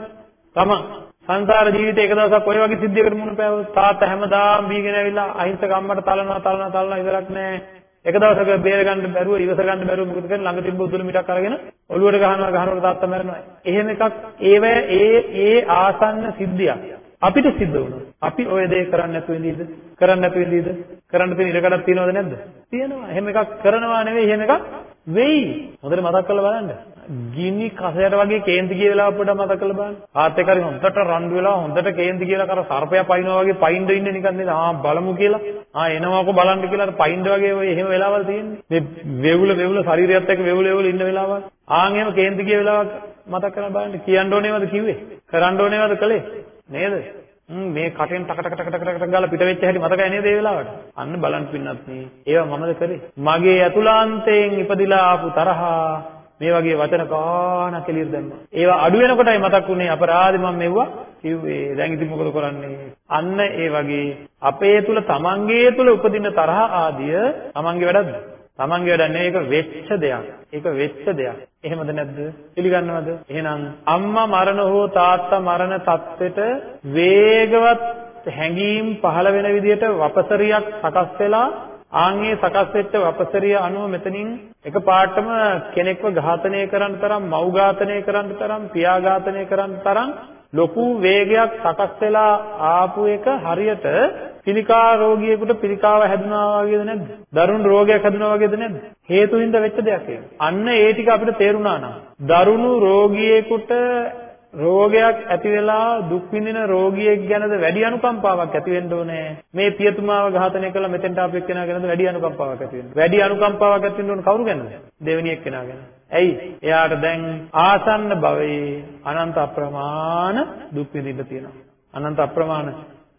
තමන් සංසාර ජීවිතේ එක දවසක් ඔය වගේ සිද්ධියකට මුහුණ පෑවොත් තාත්තා හැමදාම බීගෙන ඇවිල්ලා අහිංසක අම්මට තලනවා තලනවා තලනවා ඉවරක් නැහැ. එක දවසක බේර ගන්න බැරුව ඉවස ගන්න බැරුව මොකද කරන්නේ ළඟ තිබ්බ උදුළු මිටක් අරගෙන ඔළුවට ගහනවා ගහනකොට තාත්තා මැරෙනවා. එහෙම එකක් ඒව ඒ ඒ ආසන්න සිද්ධියක්. අපිට සිද්ධ වුණා. අපි ওই දේ කරන්න නැතුව ඉඳීද? කරන්න නැතුව ඉඳීද? කරන්න තියෙන ඉඩකඩක් තියෙනවද නැද්ද? තියෙනවා. එහෙම එකක් කරනවා නෙවෙයි එහෙම එකක් වෙයි. හොඳට මතක් කරලා බලන්න. ගිනි කසයට වගේ කේන්ති ගිය වෙලාව පොඩ්ඩක් මතක් කරලා බලන්න. ආත් එක්ක හරි හොඳට රණ්ඩු වෙලා හොඳට කේන්ති කියලා කර සර්පයා පයින්නවා වගේ පයින්ද ඉන්නේ නිකන් නේද? ආ බලමු කියලා. ආ එනවාකෝ බලන්න කියලා අර පයින්ද වගේ ඔය එහෙම වෙලාවල් තියෙන්නේ. මේ වේවුල වේවුල ශරීරයත් එක්ක වේවුල වේවුල ඉන්න වෙලාවල්. ආන් එහෙම කේන්ති ගිය වෙලාවක් මතක් කරලා බලන්න. කියන්න ඕනේවද කිව්වේ? කරන්න ඕනේවද කළේ? නේද? මේ කටෙන් ටක ටක ටක ටක ටක ගාලා පිට වෙච්ච හැටි මතකයි නේද ඒ වෙලාවට? අන්න බලන්න පින්නත් නේ. ඒවා මමද කරේ. මගේ අතුලාන්තයෙන් ඉපදිලා ආපු තරහා මේ වගේ වචන කාණක් එළියට දැම්මා. ඒවා අඩු වෙනකොටයි මතක් වුනේ අපරාධි මම මෙව්වා කිව්වේ. දැන් ඉතින් මොකද කරන්නේ? අන්න ඒ වගේ අපේ තුල තමන්ගේ තුල උපදින තරහ ආදිය තමන්ගේ වැඩක්ද? තමන්ගේ වැඩ නෙවෙයි ඒක වෙච්ච දෙයක්. ඒක වෙච්ච දෙයක්. එහෙමද නැද්ද? පිළිගන්නවද? එහෙනම් අම්මා මරණ හෝ තාත්තා මරණ තත්ත්වෙට වේගවත් හැඟීම් පහළ වෙන විදිහට වපසරියක් සකස් වෙලා ආන්ගේ සකස් වෙච්ච වපසරිය අනුව මෙතනින් එකපාරටම කෙනෙක්ව ඝාතනය කරන්න තරම් මව් ඝාතනය කරන්න තරම් පියා ඝාතනය කරන්න තරම් ලොකු වේගයක් සකස් වෙලා ආපු එක හරියට පිළිකා රෝගියෙකුට පිළිකාව හැදුනා වගේද නැද්ද? දරුණු රෝගයක් හැදුනා වගේද නැද්ද? හේතු හින්දා වෙච්ච දෙයක් ඒක. අන්න ඒ ටික අපිට තේරුණා නම් දරුණු රෝගියෙකුට රෝගයක් ඇති වෙලා දුක් විඳින රෝගියෙක් ගැනද වැඩි අනුකම්පාවක් ඇති වෙන්න ඕනේ. මේ පියතුමාව ඝාතනය කළා මෙතෙන්ට ආපු එක්කෙනා ගැනද වැඩි අනුකම්පාවක් ඇති වෙන්න. වැඩි අනුකම්පාවක් ඇති වෙන්න ඕන කවුරු ගැනද? දෙවෙනි එක්කෙනා ගැන. ඇයි? එයාට දැන් ආසන්න භවයේ අනන්ත අප්‍රමාණ දුක් විඳින්න තියෙනවා. අනන්ත අප්‍රමාණ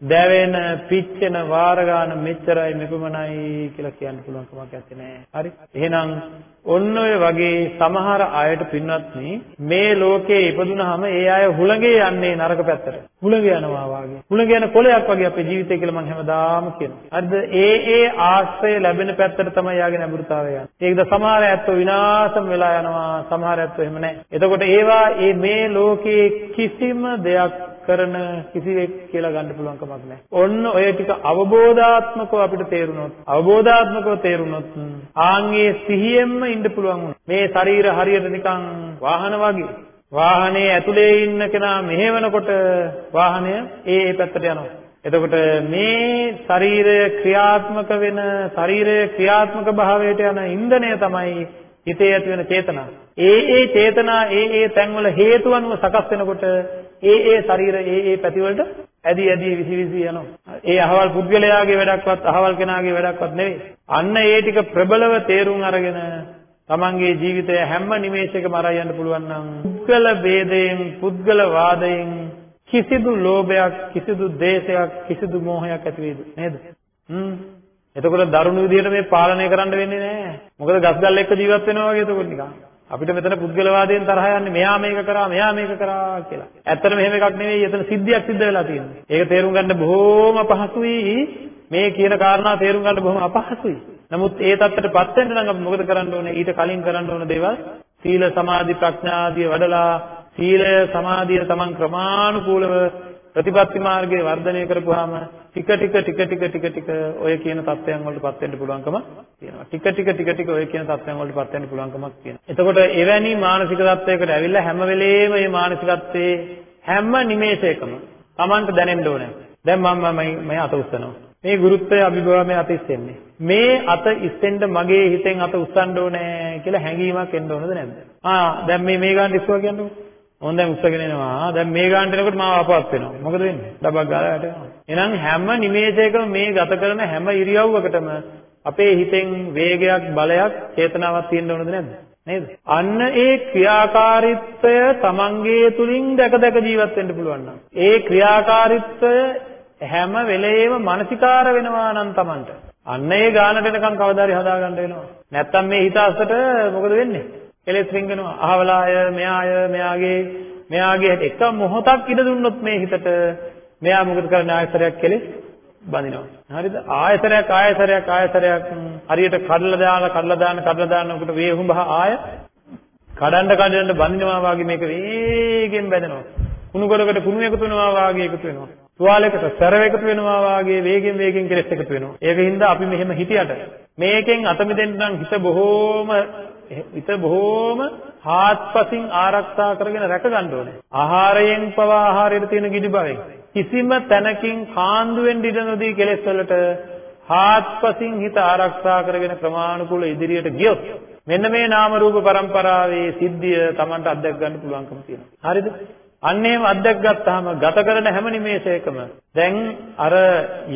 දැවෙන, පිච්චෙන වාර ගන්න මෙච්චරයි මෙපමණයි කියලා කියන්න පුළුවන් කමක් නැත්තේ. හරි? එහෙනම් ඔන්න ඔය වගේ සමහර අයට පින්වත්නි මේ ලෝකේ ඉපදුනහම ඒ අය හුළඟේ යන්නේ නරක පැත්තට. හුළඟ යනවා වාගේ. හුළඟ යන කොලයක් වගේ අපේ ජීවිතය කියලා මම හැමදාම කියනවා. හරිද? ඒ ඒ ආශ්‍රය ලැබෙන පැත්තට තමයි යාගේ නැඹුරුතාවය යන්නේ. ඒකද සමහර ඇත්තෝ විනාශම වෙලා යනවා. සමහර ඇත්තෝ එහෙම නැහැ. එතකොට ඒවා මේ ලෝකේ කිසිම දෙයක් කරන කිසිවෙක් කියලා ගන්න පුළුවන් කමක් නැහැ. ඔන්න ඔය ටික අවබෝධාත්මකව අපිට තේරුනොත් අවබෝධාත්මකව තේරුනොත් ආන්ගේ සිහියෙන්ම ඉන්න පුළුවන් වුණා. මේ ශරීර හරියට නිකන් වාහන වගේ. වාහනේ ඇතුලේ ඉන්න කෙනා මෙහෙවනකොට වාහනය ඒ ඒ පැත්තට යනවා. එතකොට මේ ශරීරය ක්‍රියාත්මක වෙන ශරීරය ක්‍රියාත්මක භාවයට යන ඉන්ධනය තමයි හිතේ ඇති වෙන චේතනා. ඒ ඒ චේතනා ඒ ඒ තැන්වල හේතු අනුව සකස් වෙනකොට ඒ ඒ ශරීර ඒ ඒ පැතිවලට ඇදී ඇදී විසි විසි යනවා. ඒ අහවල් පුද්ගලයාගේ වැඩක්වත් අහවල් කෙනාගේ වැඩක්වත් නෙවෙයි. අන්න ඒ ටික ප්‍රබලව තේරුම් අරගෙන තමන්ගේ ජීවිතය හැම නිමේෂයකම අරයි යන්න පුළුවන් නම් පුද්ගල ભેදයෙන් පුද්ගල වාදයෙන් කිසිදු ලෝභයක් කිසිදු දේශයක් කිසිදු මෝහයක් ඇති වෙයිද? නේද? හ්ම්. එතකොට දරුණු විදිහට මේ පාලනය කරන්න වෙන්නේ නැහැ. මොකද ගස්ගල් එක්ක ජීවත් වෙනවා වගේ එතකොට නිකන්. අපිට මෙතන පුද්ගලවාදයෙන් තරහ යන්නේ මෙයා මේක කරා මෙයා මේක කරා කියලා. ඇත්තට මෙහෙම එකක් නෙවෙයි එතන සිද්ධියක් සිද්ධ වෙලා තියෙන්නේ. ඒක තේරුම් ගන්න බොහෝම අපහසුයි. මේ කියන කාරණා තේරුම් ගන්න බොහොම අපහසුයි. නමුත් ඒ தත්තටපත් වෙන්න නම් අපි මොකද කරන්න ඕනේ? ඊට කලින් කරන්න ඕන දේවල් සීල සමාධි ප්‍රඥා ආදී වඩලා සීලය සමාධිය තමන් ක්‍රමානුකූලව ප්‍රතිපත්ති මාර්ගයේ වර්ධනය කරපුවාම ටික ටික ටික ටික ටික ටික ඔය කියන தත්ත්වයන් වලටපත් වෙන්න පුළුවන්කම තියෙනවා. ටික ටික ටික ටික ඔය කියන තත්ත්වයන් වලටපත් වෙන්න පුළුවන්කමක් තියෙනවා. එතකොට එවැනි මානසික තත්ත්වයකට ඇවිල්ලා හැම වෙලේම මේ මානසිකත්වයේ හැම නිමේෂයකම Tamanට දැනෙන්න ඕනේ. දැන් මම මම මේ අත උස්සනවා. මේ ගුරුත්වය අභිභවමේ අත ඉස්සෙන්නේ. මේ අත ඉස්සෙන්න මගේ හිතෙන් අත උස්සන්න ඕනේ කියලා හැඟීමක් එන්න ඕනද නැද්ද? ආ දැන් මේ මේ ගන්න ඉස්සුවා කියන්නේ ඕන් දැන් උස්සගෙන එනවා. දැන් මේ ගානට එනකොට මාව අපවත් වෙනවා. මොකද වෙන්නේ? ඩබක් ගාලා වැටෙනවා. එහෙනම් හැම නිමේෂයකම මේ ගත කරන හැම ඉරියව්වකටම අපේ හිතෙන් වේගයක් බලයක් චේතනාවක් තියෙන්න ඕනද නැද්ද? නේද? අන්න ඒ ක්‍රියාකාරීත්වය තමන්ගේ තුලින් දැක දැක ජීවත් වෙන්න පුළුවන් නම් ඒ ක්‍රියාකාරීත්වය හැම වෙලේම මානසිකාර වෙනවා නම් තමන්ට අන්න ඒ ගානට එනකන් කවදා හරි හදාගන්න වෙනවා. නැත්තම් මේ හිත අස්සට මොකද වෙන්නේ? කෙලෙස් රින්ගනවා. අහවලාය, මෙයාය, මෙයාගේ මෙයාගේ එක මොහොතක් ඉඩ දුන්නොත් මේ හිතට මෙයා මොකද කරන්නේ ආයතරයක් කෙලෙස් බඳිනවා. හරිද? ආයතරයක් ආයතරයක් ආයතරයක් හරියට කඩලා දාන කඩලා දාන කඩලා දානකොට වේහුඹ ආය කඩන්න කඩන්න බඳිනවා වගේ මේක වේගෙන් බැඳෙනවා. කුණු ගොඩකට කුණු එකතු වෙනවා වාගේ එකතු වෙනවා. තුවාලයකට සැර එකතු වෙනවා වාගේ වේගෙන් වේගෙන් කෙලස් එකතු වෙනවා. ඒකින්ද අපි මෙහෙම හිටියට මේකෙන් අත මිදෙන්න නම් හිත බොහෝම හිත බොහෝම හාත්පසින් ආරක්ෂා කරගෙන රැක ගන්න ඕනේ. ආහාරයෙන් පවා ආහාරයට තියෙන ගිඩි බවෙන් කිසිම තැනකින් කාන්දු වෙන්න ඉඩ නොදී කෙලස් වලට හාත්පසින් හිත ආරක්ෂා කරගෙන ක්‍රමානුකූල ඉදිරියට ගියොත් මෙන්න මේ නාම රූප પરම්පරාවේ සිද්ධිය Tamanට අත්දැක ගන්න පුළුවන්කම තියෙනවා. හරිද? අන්න එහෙම අත්දැක ගත්තාම ගත කරන හැම නිමේෂයකම දැන් අර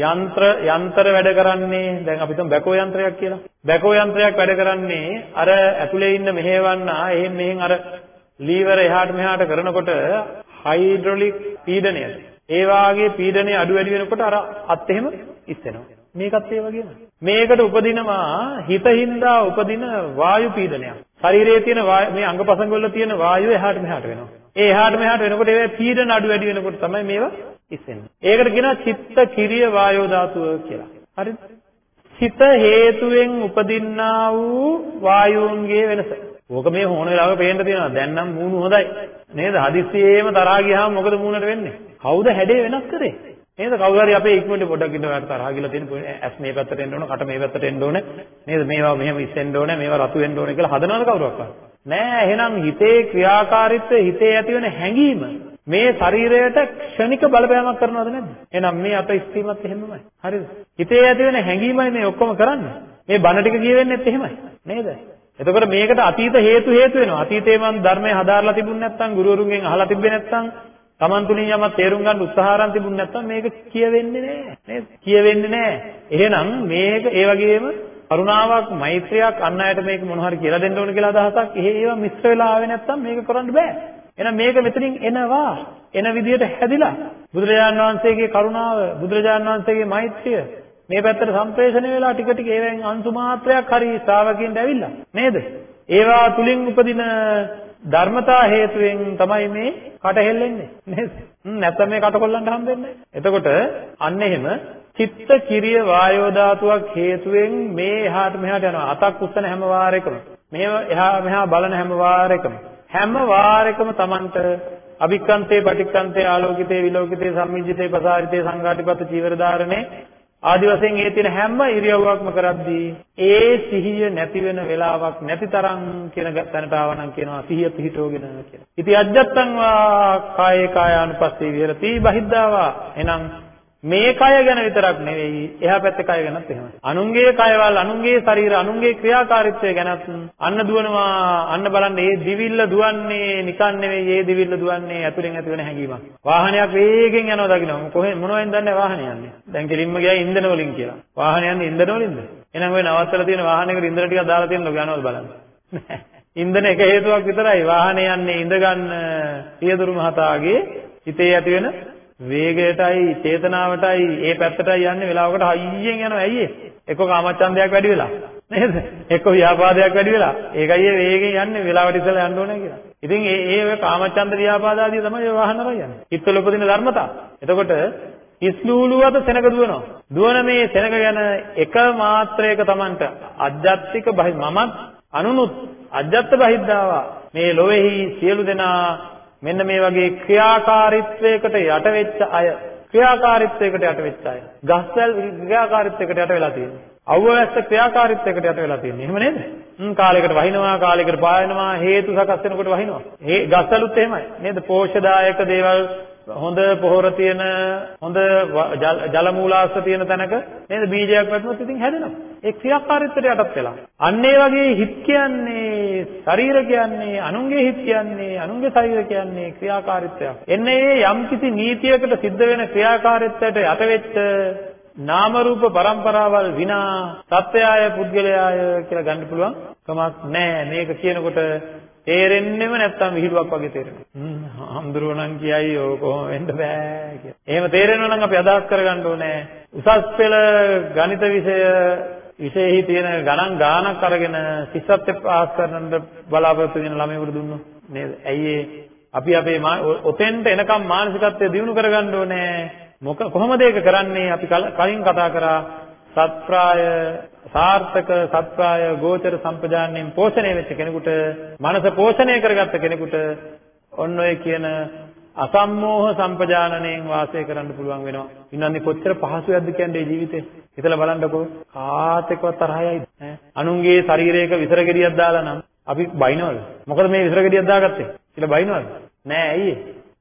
යන්ත්‍ර යන්ත්‍ර වැඩ කරන්නේ දැන් අපි හිතමු බැකෝ යන්ත්‍රයක් කියලා. බැකෝ යන්ත්‍රයක් වැඩ කරන්නේ අර ඇතුලේ ඉන්න මෙහෙවන්න එහෙන් මෙහෙන් අර ලීවර එහාට මෙහාට කරනකොට හයිඩ්‍රොලික් පීඩනය. ඒ වාගේ පීඩනය අඩු වැඩි වෙනකොට අර අත් එහෙම ඉස්සෙනවා. මේකත් ඒ වගේම. මේකට උපදිනවා හිතින්දා උපදින වායු පීඩනයක්. ශරීරයේ තියෙන මේ අංගපසංග වල තියෙන වායුව එහාට මෙහාට වෙනවා. ඒ එහාට මෙහාට වෙනකොට ඒවා පීඩන අඩු වැඩි වෙනකොට තමයි මේවා ඉස්සෙන්නේ. ඒකට කියනවා චිත්ත කිරිය වායෝ ධාතුව කියලා. හරිද? චිත හේතුවෙන් උපදින්නා වූ වායුන්ගේ වෙනස. ඕක මේ හොන වෙලාවක පේන්න තියෙනවා. දැන් නම් මූණු හොඳයි. නේද? හදිස්සියේම තරහා ගියාම මොකද මූණට වෙන්නේ? කවුද හැඩේ වෙනස් කරේ? නේද? කවුරු හරි අපේ ඉක්මනට පොඩ්ඩක් ඉන්නවට තරහා ගිලා තියෙන ඇස් මේ පැත්තට එන්න ඕන, කට මේ පැත්තට එන්න ඕන. නේද? මේවා මෙහෙම ඉස්සෙන්න ඕන, මේවා රතු වෙන්න ඕන කියලා හදනවද කවුරක්වත්? නෑ එහෙනම් හිතේ ක්‍රියාකාරීත්වය හිතේ ඇතිවන හැඟීම මේ ශරීරයට ක්ෂණික බලපෑමක් කරනවද නැද්ද? එහෙනම් මේ අත ස්ථීමත් එහෙමමයි. හරිද? හිතේ ඇතිවන හැඟීමයි මේ ඔක්කොම කරන්නේ. මේ බණ ටික කියවෙන්නෙත් එහෙමයි. නේද? එතකොට මේකට අතීත හේතු හේතු වෙනවා. අතීතේ මම ධර්මය හදාarලා තිබුණ නැත්නම් ගුරුවරුන්ගෙන් අහලා තිබ්බේ නැත්නම් Taman තුලින් යමක් තේරුම් ගන්න උත්සාහ අරන් තිබුණ නැත්නම් මේක කියවෙන්නේ නෑ. නේද? කියවෙන්නේ නෑ. එහෙනම් මේක ඒ වගේම කරුණාවක් මෛත්‍රියක් අන් අයට මේක මොන හරි කියලා දෙන්න ඕන කියලා අදහසක් එහෙ ඒවා මිශ්‍ර වෙලා ආවේ නැත්තම් මේක කරන්න බෑ. එහෙනම් මේක මෙතනින් එනවා. එන විදියට හැදිලා බුදුරජාණන් වහන්සේගේ කරුණාව, බුදුරජාණන් වහන්සේගේ මෛත්‍රිය මේ පැත්තට සම්ප්‍රේෂණය වෙලා ටික ටික ඒවෙන් අංශු මාත්‍රයක් හරි ශ්‍රාවකින්ට ඇවිල්ලා නේද? ඒවා තුලින් උපදින ධර්මතා හේතුවෙන් තමයි මේ කට හෙල්ලෙන්නේ නේද? නැත්නම් මේ කට කොල්ලන්ට හම්බෙන්නේ. එතකොට අන්න එහෙම චිත්ත කිරිය වායෝ ධාතුවක් හේතුවෙන් මේ එහාට මෙහාට යනවා. අතක් උස්සන හැම වාරයකම මේව එහා මෙහා බලන හැම වාරයකම හැම වාරයකම Tamanට අභික්කන්තේ පටික්කන්තේ ආලෝකිතේ විලෝකිතේ සම්මිජ්ජිතේ පසාරිතේ සංඝාටිපත චීවර ධාරණේ ආදි වශයෙන් ඒ තියෙන හැම ඉරියව්වක්ම කරද්දී ඒ සිහිය නැති වෙන වෙලාවක් නැති තරම් කියන තැනට ආවනම් කියනවා සිහිය පිහිටවගෙන කියලා. ඉති අජ්ජත්තං වා කායේ කායානුපස්සී විහෙරති බහිද්ධාවා. එහෙනම් මේ කය ගැන විතරක් නෙවෙයි එහා පැත්තේ කය ගැනත් එහෙමයි. අනුන්ගේ කයවල් අනුන්ගේ ශරීර අනුන්ගේ ක්‍රියාකාරීත්වය ගැනත් අන්න දුවනවා අන්න බලන්න මේ දිවිල්ල දුවන්නේ නිකන් නෙවෙයි මේ දිවිල්ල දුවන්නේ ඇතුලෙන් ඇති වෙන හැඟීමක්. වාහනයක් වේගෙන් යනවා දකින්න කොහෙන් මොනවෙන් දන්නේ වාහනේ යන්නේ. දැන් කෙලින්ම ගියා ඉන්ධන වලින් කියලා. වාහනේ යන්නේ ඉන්ධන වලින්ද? එහෙනම් ඔය නවත්තලා තියෙන වාහනයකට ඉන්ධන ටිකක් දාලා තියෙනවද යනවද බලන්න. ඉන්ධන එක හේතුවක් විතරයි වාහනේ යන්නේ ඉඳ ගන්න පියදුරු මහතාගේ හිතේ ඇති වෙන වේගයටයි චේතනාවටයි ඒ පැත්තටයි යන්නේ වෙලාවකට හයියෙන් යනවා ඇයි ඒ? එක්ක කාමච්ඡන්දයක් වැඩි වෙලා නේද? එක්ක ව්‍යාපාදයක් වැඩි වෙලා. ඒකයි ඒ වේගෙන් යන්නේ වෙලාවට ඉස්සෙල්ලා යන්න ඕනේ කියලා. ඉතින් ඒ ඒ ඔය කාමච්ඡන්ද ව්‍යාපාද ආදී තමයි ඔය වාහන අරන් යන්නේ. හිතවල උපදින ධර්මතා. එතකොට ඉස්ලූලුවත සෙනග දුවනවා. දුවන මේ සෙනග ගැන එක මාත්‍රයක Tamanට අජ්ජත්තික බහි මමත් අනුනුත් අජ්ජත් බහිද්දාවා මේ ලොවේහි සියලු දෙනා මෙන්න මේ වගේ ක්‍රියාකාරීත්වයකට යට වෙච්ච අය ක්‍රියාකාරීත්වයකට යට වෙච්ච අය ගස්වැල් ක්‍රියාකාරීත්වයකට යට වෙලා තියෙනවා. අවවැස්ස ක්‍රියාකාරීත්වයකට යට වෙලා තියෙන්නේ එහෙම නේද? හ්ම් කාලයකට වහිනවා කාලයකට පායනවා හේතු සකස් වෙනකොට වහිනවා. ඒ ගස්වැලුත් එහෙමයි. නේද? පෝෂදායක දේවල් හොඳ පොහොර තියෙන හොඳ ජල මූලාශ්‍ර තියෙන තැනක නේද බීජයක් වැටුනොත් ඉතින් හැදෙනවා. ඒ ක්‍රියාකාරීත්වයට යටත් වෙලා. අන්න ඒ වගේ හිත් කියන්නේ ශරීර කියන්නේ අනුන්ගේ හිත් කියන්නේ අනුන්ගේ ශරීර කියන්නේ ක්‍රියාකාරීත්වයක්. එන්නේ යම්කිසි නීතියකට සිද්ධ වෙන ක්‍රියාකාරීත්වයට යට වෙච්ච නාම රූප પરම්පරාවල් විනා සත්‍යය පුද්ගලයාය කියලා ගන්න පුළුවන් කමක් නැහැ. මේක කියනකොට තේරෙන්නෙම නැත්තම් විහිළුවක් වගේ තේරෙනවා. හම්දුරුවෝ නම් කියයි ඕක කොහොම වෙන්න බෑ කියලා. එහෙම තේරෙනවා නම් අපි අදහස් කරගන්න ඕනේ උසස් පෙළ ගණිත විෂය විෂයෙහි තියෙන ගණන් ගානක් අරගෙන සිස්සත් පාස් කරන්න බලාපොරොත්තු වෙන ළමයෙකුට දුන්නොත් නේද? ඇයි අපි අපේ ඔතෙන්ට එනකම් මානසිකත්වය දියුණු කරගන්න ඕනේ. මොක කොහොමද ඒක කරන්නේ? අපි කලින් කතා කරා සත්‍ප්‍රාය සාර්ථක සත්‍ප්‍රාය ගෝචර සම්පජාන්ණයෙන් පෝෂණය වෙච්ච කෙනෙකුට මනස පෝෂණය කරගත්ත කෙනෙකුට ඔන්න ඔය කියන අසම්මෝහ සම්පජානණයෙන් වාසය කරන්න පුළුවන් වෙනවා. ඉන්නන්නේ කොච්චර පහසුයක්ද කියන්නේ ජීවිතේ. හිතලා බලන්නකෝ කාත් එක්කවත් තරහයයිද ඈ. අනුන්ගේ ශරීරයක විසර ගෙඩියක් දාලා නම් අපි බයිනවද? මොකද මේ විසර ගෙඩියක් දාගත්තේ? කියලා බයිනවද? නෑ ඇයි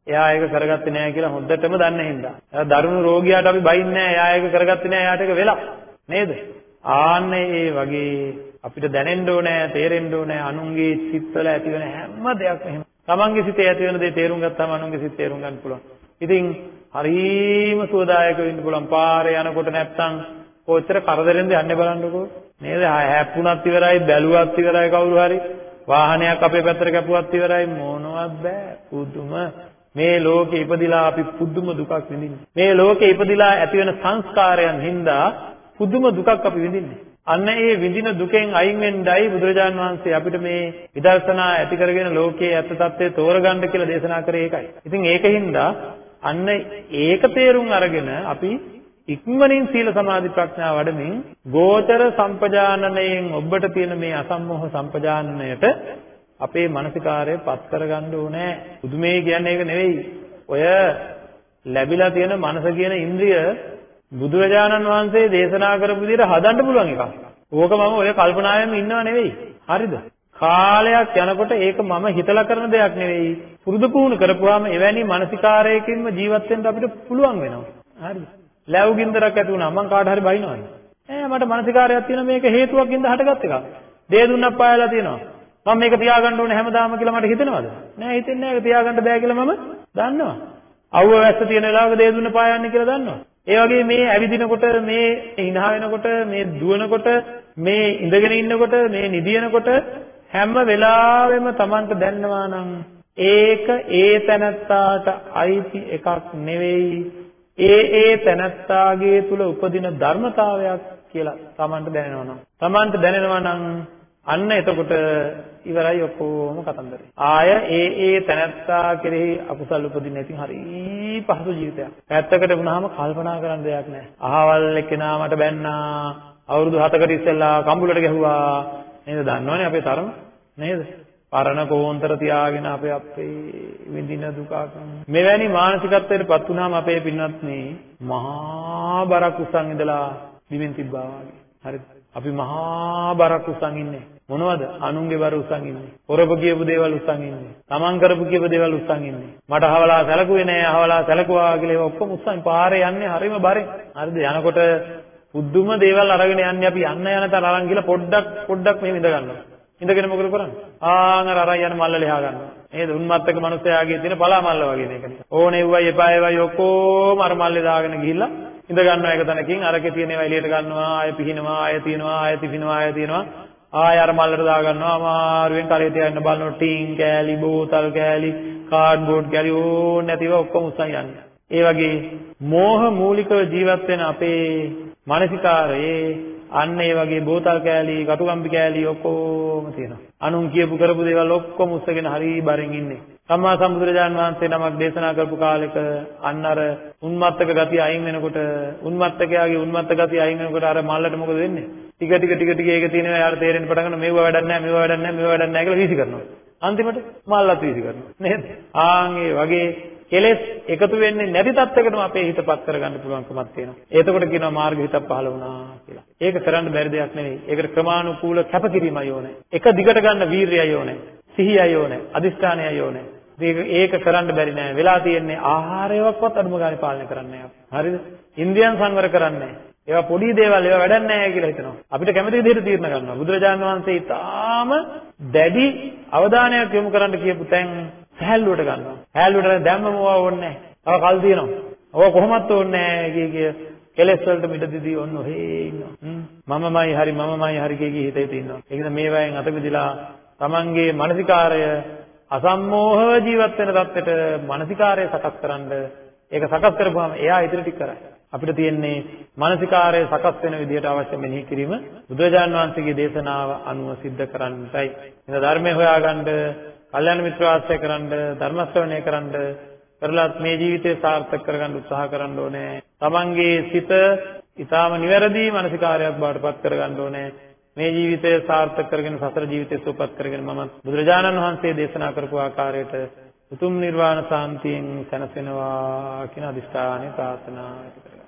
එයා ඒක කරගත්තේ නෑ කියලා හොද්දටම දන්නේ හින්දා. දරුණු රෝගියාට අපි බයින්නේ නෑ. එයා ඒක කරගත්තේ නෑ. එයාට ඒක වෙලා. නේද? ආන්නේ ඒ වගේ අපිට දැනෙන්න ඕනේ, තේරෙන්න ඕනේ අනුන්ගේ සිත්වල ඇතිවන හැම දෙයක්ම එහෙම. තමන්ගේ සිතේ ඇති වෙන දේ තේරුම් ගත්තාම අනුන්ගේ සිත් තේරුම් ගන්න පුළුවන්. ඉතින් හරීම සුවදායක වෙන්න පුළුවන්. පාරේ යනකොට නැත්තම් කොච්චර කරදරෙන්ද යන්නේ බලන්නකෝ. නේද? හැප්පුණත් ඉවරයි, බැලුවත් ඉවරයි කවුරු හරි. වාහනයක් අපේ පැත්තට කැපුවත් ඉවරයි මොනවත් බෑ. පුදුම මේ ලෝකේ ඉපදිලා අපි පුදුම දුකක් විඳින්නේ. මේ ලෝකේ ඉපදිලා ඇති වෙන සංස්කාරයන් හින්දා පුදුම දුකක් අපි විඳින්නේ. අන්න ඒ විඳින දුකෙන් අයින් වෙන්නයි බුදුරජාන් වහන්සේ අපිට මේ විදර්ශනා ඇති කරගෙන ලෝකයේ ඇත්ත తත්වය තෝරගන්න කියලා දේශනා කරේ ඒකයි. ඉතින් ඒකින්ද අන්න ඒක තේරුම් අරගෙන අපි ඉක්මනින් සීල සමාධි ප්‍රඥා වඩමින් ගෝචර සම්පජානනයෙන් ඔබට තියෙන මේ අසම්මෝහ සම්පජානනයට අපේ මානසිකාරය පත් කරගන්න ඕනේ. පුදුමේ කියන්නේ ඒක නෙවෙයි. ඔය ලැබිලා තියෙන මනස කියන ඉන්ද්‍රිය බුදුරජාණන් වහන්සේ දේශනා කරපු විදිහට හදන්න පුළුවන් එකක්. ඕක මම ඔය කල්පනාවෙම ඉන්නව නෙවෙයි. හරිද? කාලයක් යනකොට ඒක මම හිතලා කරන දෙයක් නෙවෙයි. පුරුදු පුහුණු කරපුවාම එවැනි මානසිකාරයකින්ම ජීවත් වෙන්න අපිට පුළුවන් වෙනවා. හරිද? ලැබු ගින්දරක් ඇති වුණා මං කාට හරි බයිනවද? ඈ මට මානසිකාරයක් තියෙන මේක හේතුවකින්ද හටගත් එකක්. දේ දුන්නක් පායලා තියෙනවා. මම මේක තියාගන්න ඕනේ හැමදාම කියලා මට හිතෙනවද? නෑ හිතෙන්නේ නෑ ඒක තියාගන්න බෑ කියලා මම දන්නවා. අවුව වැස්ස තියෙන වෙලාවක දේ දුන්න පායන්නේ කියලා දන්නවා. ඒ වගේ මේ ඇවිදිනකොට මේ hina වෙනකොට මේ දුවනකොට මේ ඉඳගෙන ඉන්නකොට මේ නිදිනකොට හැම වෙලාවෙම Tamanට දැනනවා නම් ඒක ඒ තැනත්තාට අයිති එකක් නෙවෙයි. ඒ ඒ තැනත්තාගේ තුල උපදින ධර්මතාවයක් කියලා Tamanට දැනෙනවා නම්. Tamanට දැනෙනවා නම් අන්න එතකොට ඉවරයි ඔක්කොම කතන්දරේ. ආය ඒ ඒ තැනැත්තා කෙරෙහි අකුසල් උපදින්න ඉතින් හරි පහසු ජීවිතයක්. පැත්තකට වුණාම කල්පනා කරන්න දෙයක් නැහැ. අහවල් එක්කෙනා මට බැන්නා. අවුරුදු 7කට ඉස්සෙල්ලා කම්බුලට ගැහුවා. නේද? දන්නවනේ අපේ තරම. නේද? පරණ කෝන්තර තියාගෙන අපේ අපේ විඳින දුකක්. මෙවැනි මානසිකත්වයකටපත් වුණාම අපේ පින්වත්නි මහා බරක් උසන් ඉඳලා දිවෙන් තිබ්බා වගේ. හරිද? අපි මහා බරක් උසන් ඉන්නේ. මොනවද? අනුන්ගේ බර උසන් ඉන්නේ. හොරප කියපු දේවල් උසන් ඉන්නේ. තමන් කරපු කියපු දේවල් උසන් ඉන්නේ. මට අහවලා සැලකුවේ නෑ, අහවලා සැලකුවා කියලා ඒවා ඔක්කොම උසන් පාරේ යන්නේ හරිම බරෙන්. හරිද? යනකොට පුදුම දේවල් අරගෙන යන්නේ අපි යන්න යන තර අරන් ගිහලා පොඩ්ඩක් පොඩ්ඩක් මෙහෙම ඉඳ ගන්නවා. ඉඳගෙන මොකද කරන්නේ? ආන් අර අරන් යන මල්ල ලියා ගන්නවා. නේද? උන්මත්තක මිනිස්සයාගේ තියෙන පලා මල්ල වගේ මේක. ඕනේ වුවයි එපා ඒවයි ඔක්කොම අර මල්ලේ දාගෙන ගිහිල්ලා ඉඳ ගන්නවා එක තැනකින් අරකේ තියෙන ඒවා එළියට ගන්නවා ආය පිහිනවා ආය තියනවා ආය තිබිනවා ආය තියනවා ආය අර මල්ලට දා ගන්නවා අමාරුවෙන් කරේ තියන්න බලනවා ටීන් කෑලි බෝතල් කෑලි කාඩ්බෝඩ් කෑලි ඕන නැතිව ඔක්කොම උස්සන් යන්නේ. ඒ වගේ මෝහ මූලිකව ජීවත් වෙන අපේ මානසිකාරයේ අන්න ඒ වගේ බෝතල් කෑලි, කටුකම්බි කෑලි ඔක්කොම තියෙනවා. අනුන් කියපු කරපු දේවල් ඔක්කොම උස්සගෙන හරි බරෙන් ඉන්නේ. සම්මා සම්බුදුරජාන් වහන්සේ නමක් දේශනා කරපු කාලෙක අන්න අර උන්මත්තක ගතිය අයින් වෙනකොට උන්මත්තකයාගේ උන්මත්ත ගතිය අයින් වෙනකොට අර මල්ලට මොකද වෙන්නේ? ටික ටික ටික ටික ඒක තියෙනවා යාර තේරෙන්න පටන් ගන්න මේව වැඩක් නැහැ මේව වැඩක් නැහැ මේව වැඩක් නැහැ කියලා වීසි කරනවා. අන්තිමට මල්ලත් වීසි කරනවා. නේද? ආන් ඒ වගේ කෙලෙස් එකතු වෙන්නේ නැති තත්යකටම අපේ හිතපත් කරගන්න පුළුවන්කමක් තියෙනවා. එතකොට කියනවා මාර්ග හිතක් පහළ වුණා කියලා. ඒක කරන්න බැරි දෙයක් නෙවෙයි. ඒකට ක්‍රමානුකූල කැපකිරීමයි ඕනේ. එක දිගට ගන්න වීරියයි ඕනේ. සිහියයි ඕනේ. අදිස්ථානයයි ඕනේ. ඒක ඒක කරන්න බැරි නෑ. වෙලා තියෙන්නේ ආහාරයවක්වත් අඩුම ගානේ පාලනය කරන්නේ නැහැ. හරිද? ඉන්ද්‍රියන් සංවර කරන්නේ ඒවා පොඩි දේවල් ඒවා වැඩක් නැහැ කියලා හිතනවා. අපිට කැමති විදිහට තීරණ ගන්නවා. බුදුරජාණන් වහන්සේ ඊටාම දැඩි අවධානයක් යොමු කරන්න කියපු තැන් සහැල්ලුවට ගන්නවා. සහැල්ලුවට දැම්මම ඕවා ඕනේ නැහැ. තව කල් තියෙනවා. ඕවා කොහොමත් ඕනේ නැහැ කිය කිය කෙලෙස් වලට මිට දිදී ඔන්න ඔහේ ඉන්නවා. මමමයි හරි මමමයි හරි කිය කිය හිත හිත ඉන්නවා. ඒක නිසා මේ වයින් අත බෙදලා තමන්ගේ මානසිකාරය අසම්මෝහව ජීවත් වෙන தත්ත්වෙට මානසිකාරය සකස් කරන්න ඒක සකස් කරපුවාම එයා ඉදිරි ටික කරයි. අපිට තියෙන්නේ මානසිකාරය සකස් වෙන විදිහට අවශ්‍ය මෙනෙහි කිරීම බුදුරජාන් වහන්සේගේ දේශනාව අනුව සිද්ධ කරන්නයි. ඉතින් ධර්මය හොයාගන්න කල්යාණ මිත්‍ර ආශ්‍රය කරන්න, ධර්ම ශ්‍රවණය කරන්න, කරලත් මේ ජීවිතය සාර්ථක කරගන්න උත්සාහ කරන්න ඕනේ. තමන්ගේ සිත ඊටාම නිවැරදි මානසිකාරයක් බවට පත් කරගන්න ඕනේ. මේ ජීවිතය සාර්ථක කරගෙන සතර ජීවිතය සුවපත් කරගෙන මම බුදුරජාණන් වහන්සේ දේශනා කරපු ආකාරයට උතුම් නිර්වාණ සාන්තියෙන් සැනසෙනවා කියන අදිෂ්ඨානය ප්‍රාර්ථනා කරගන්නවා.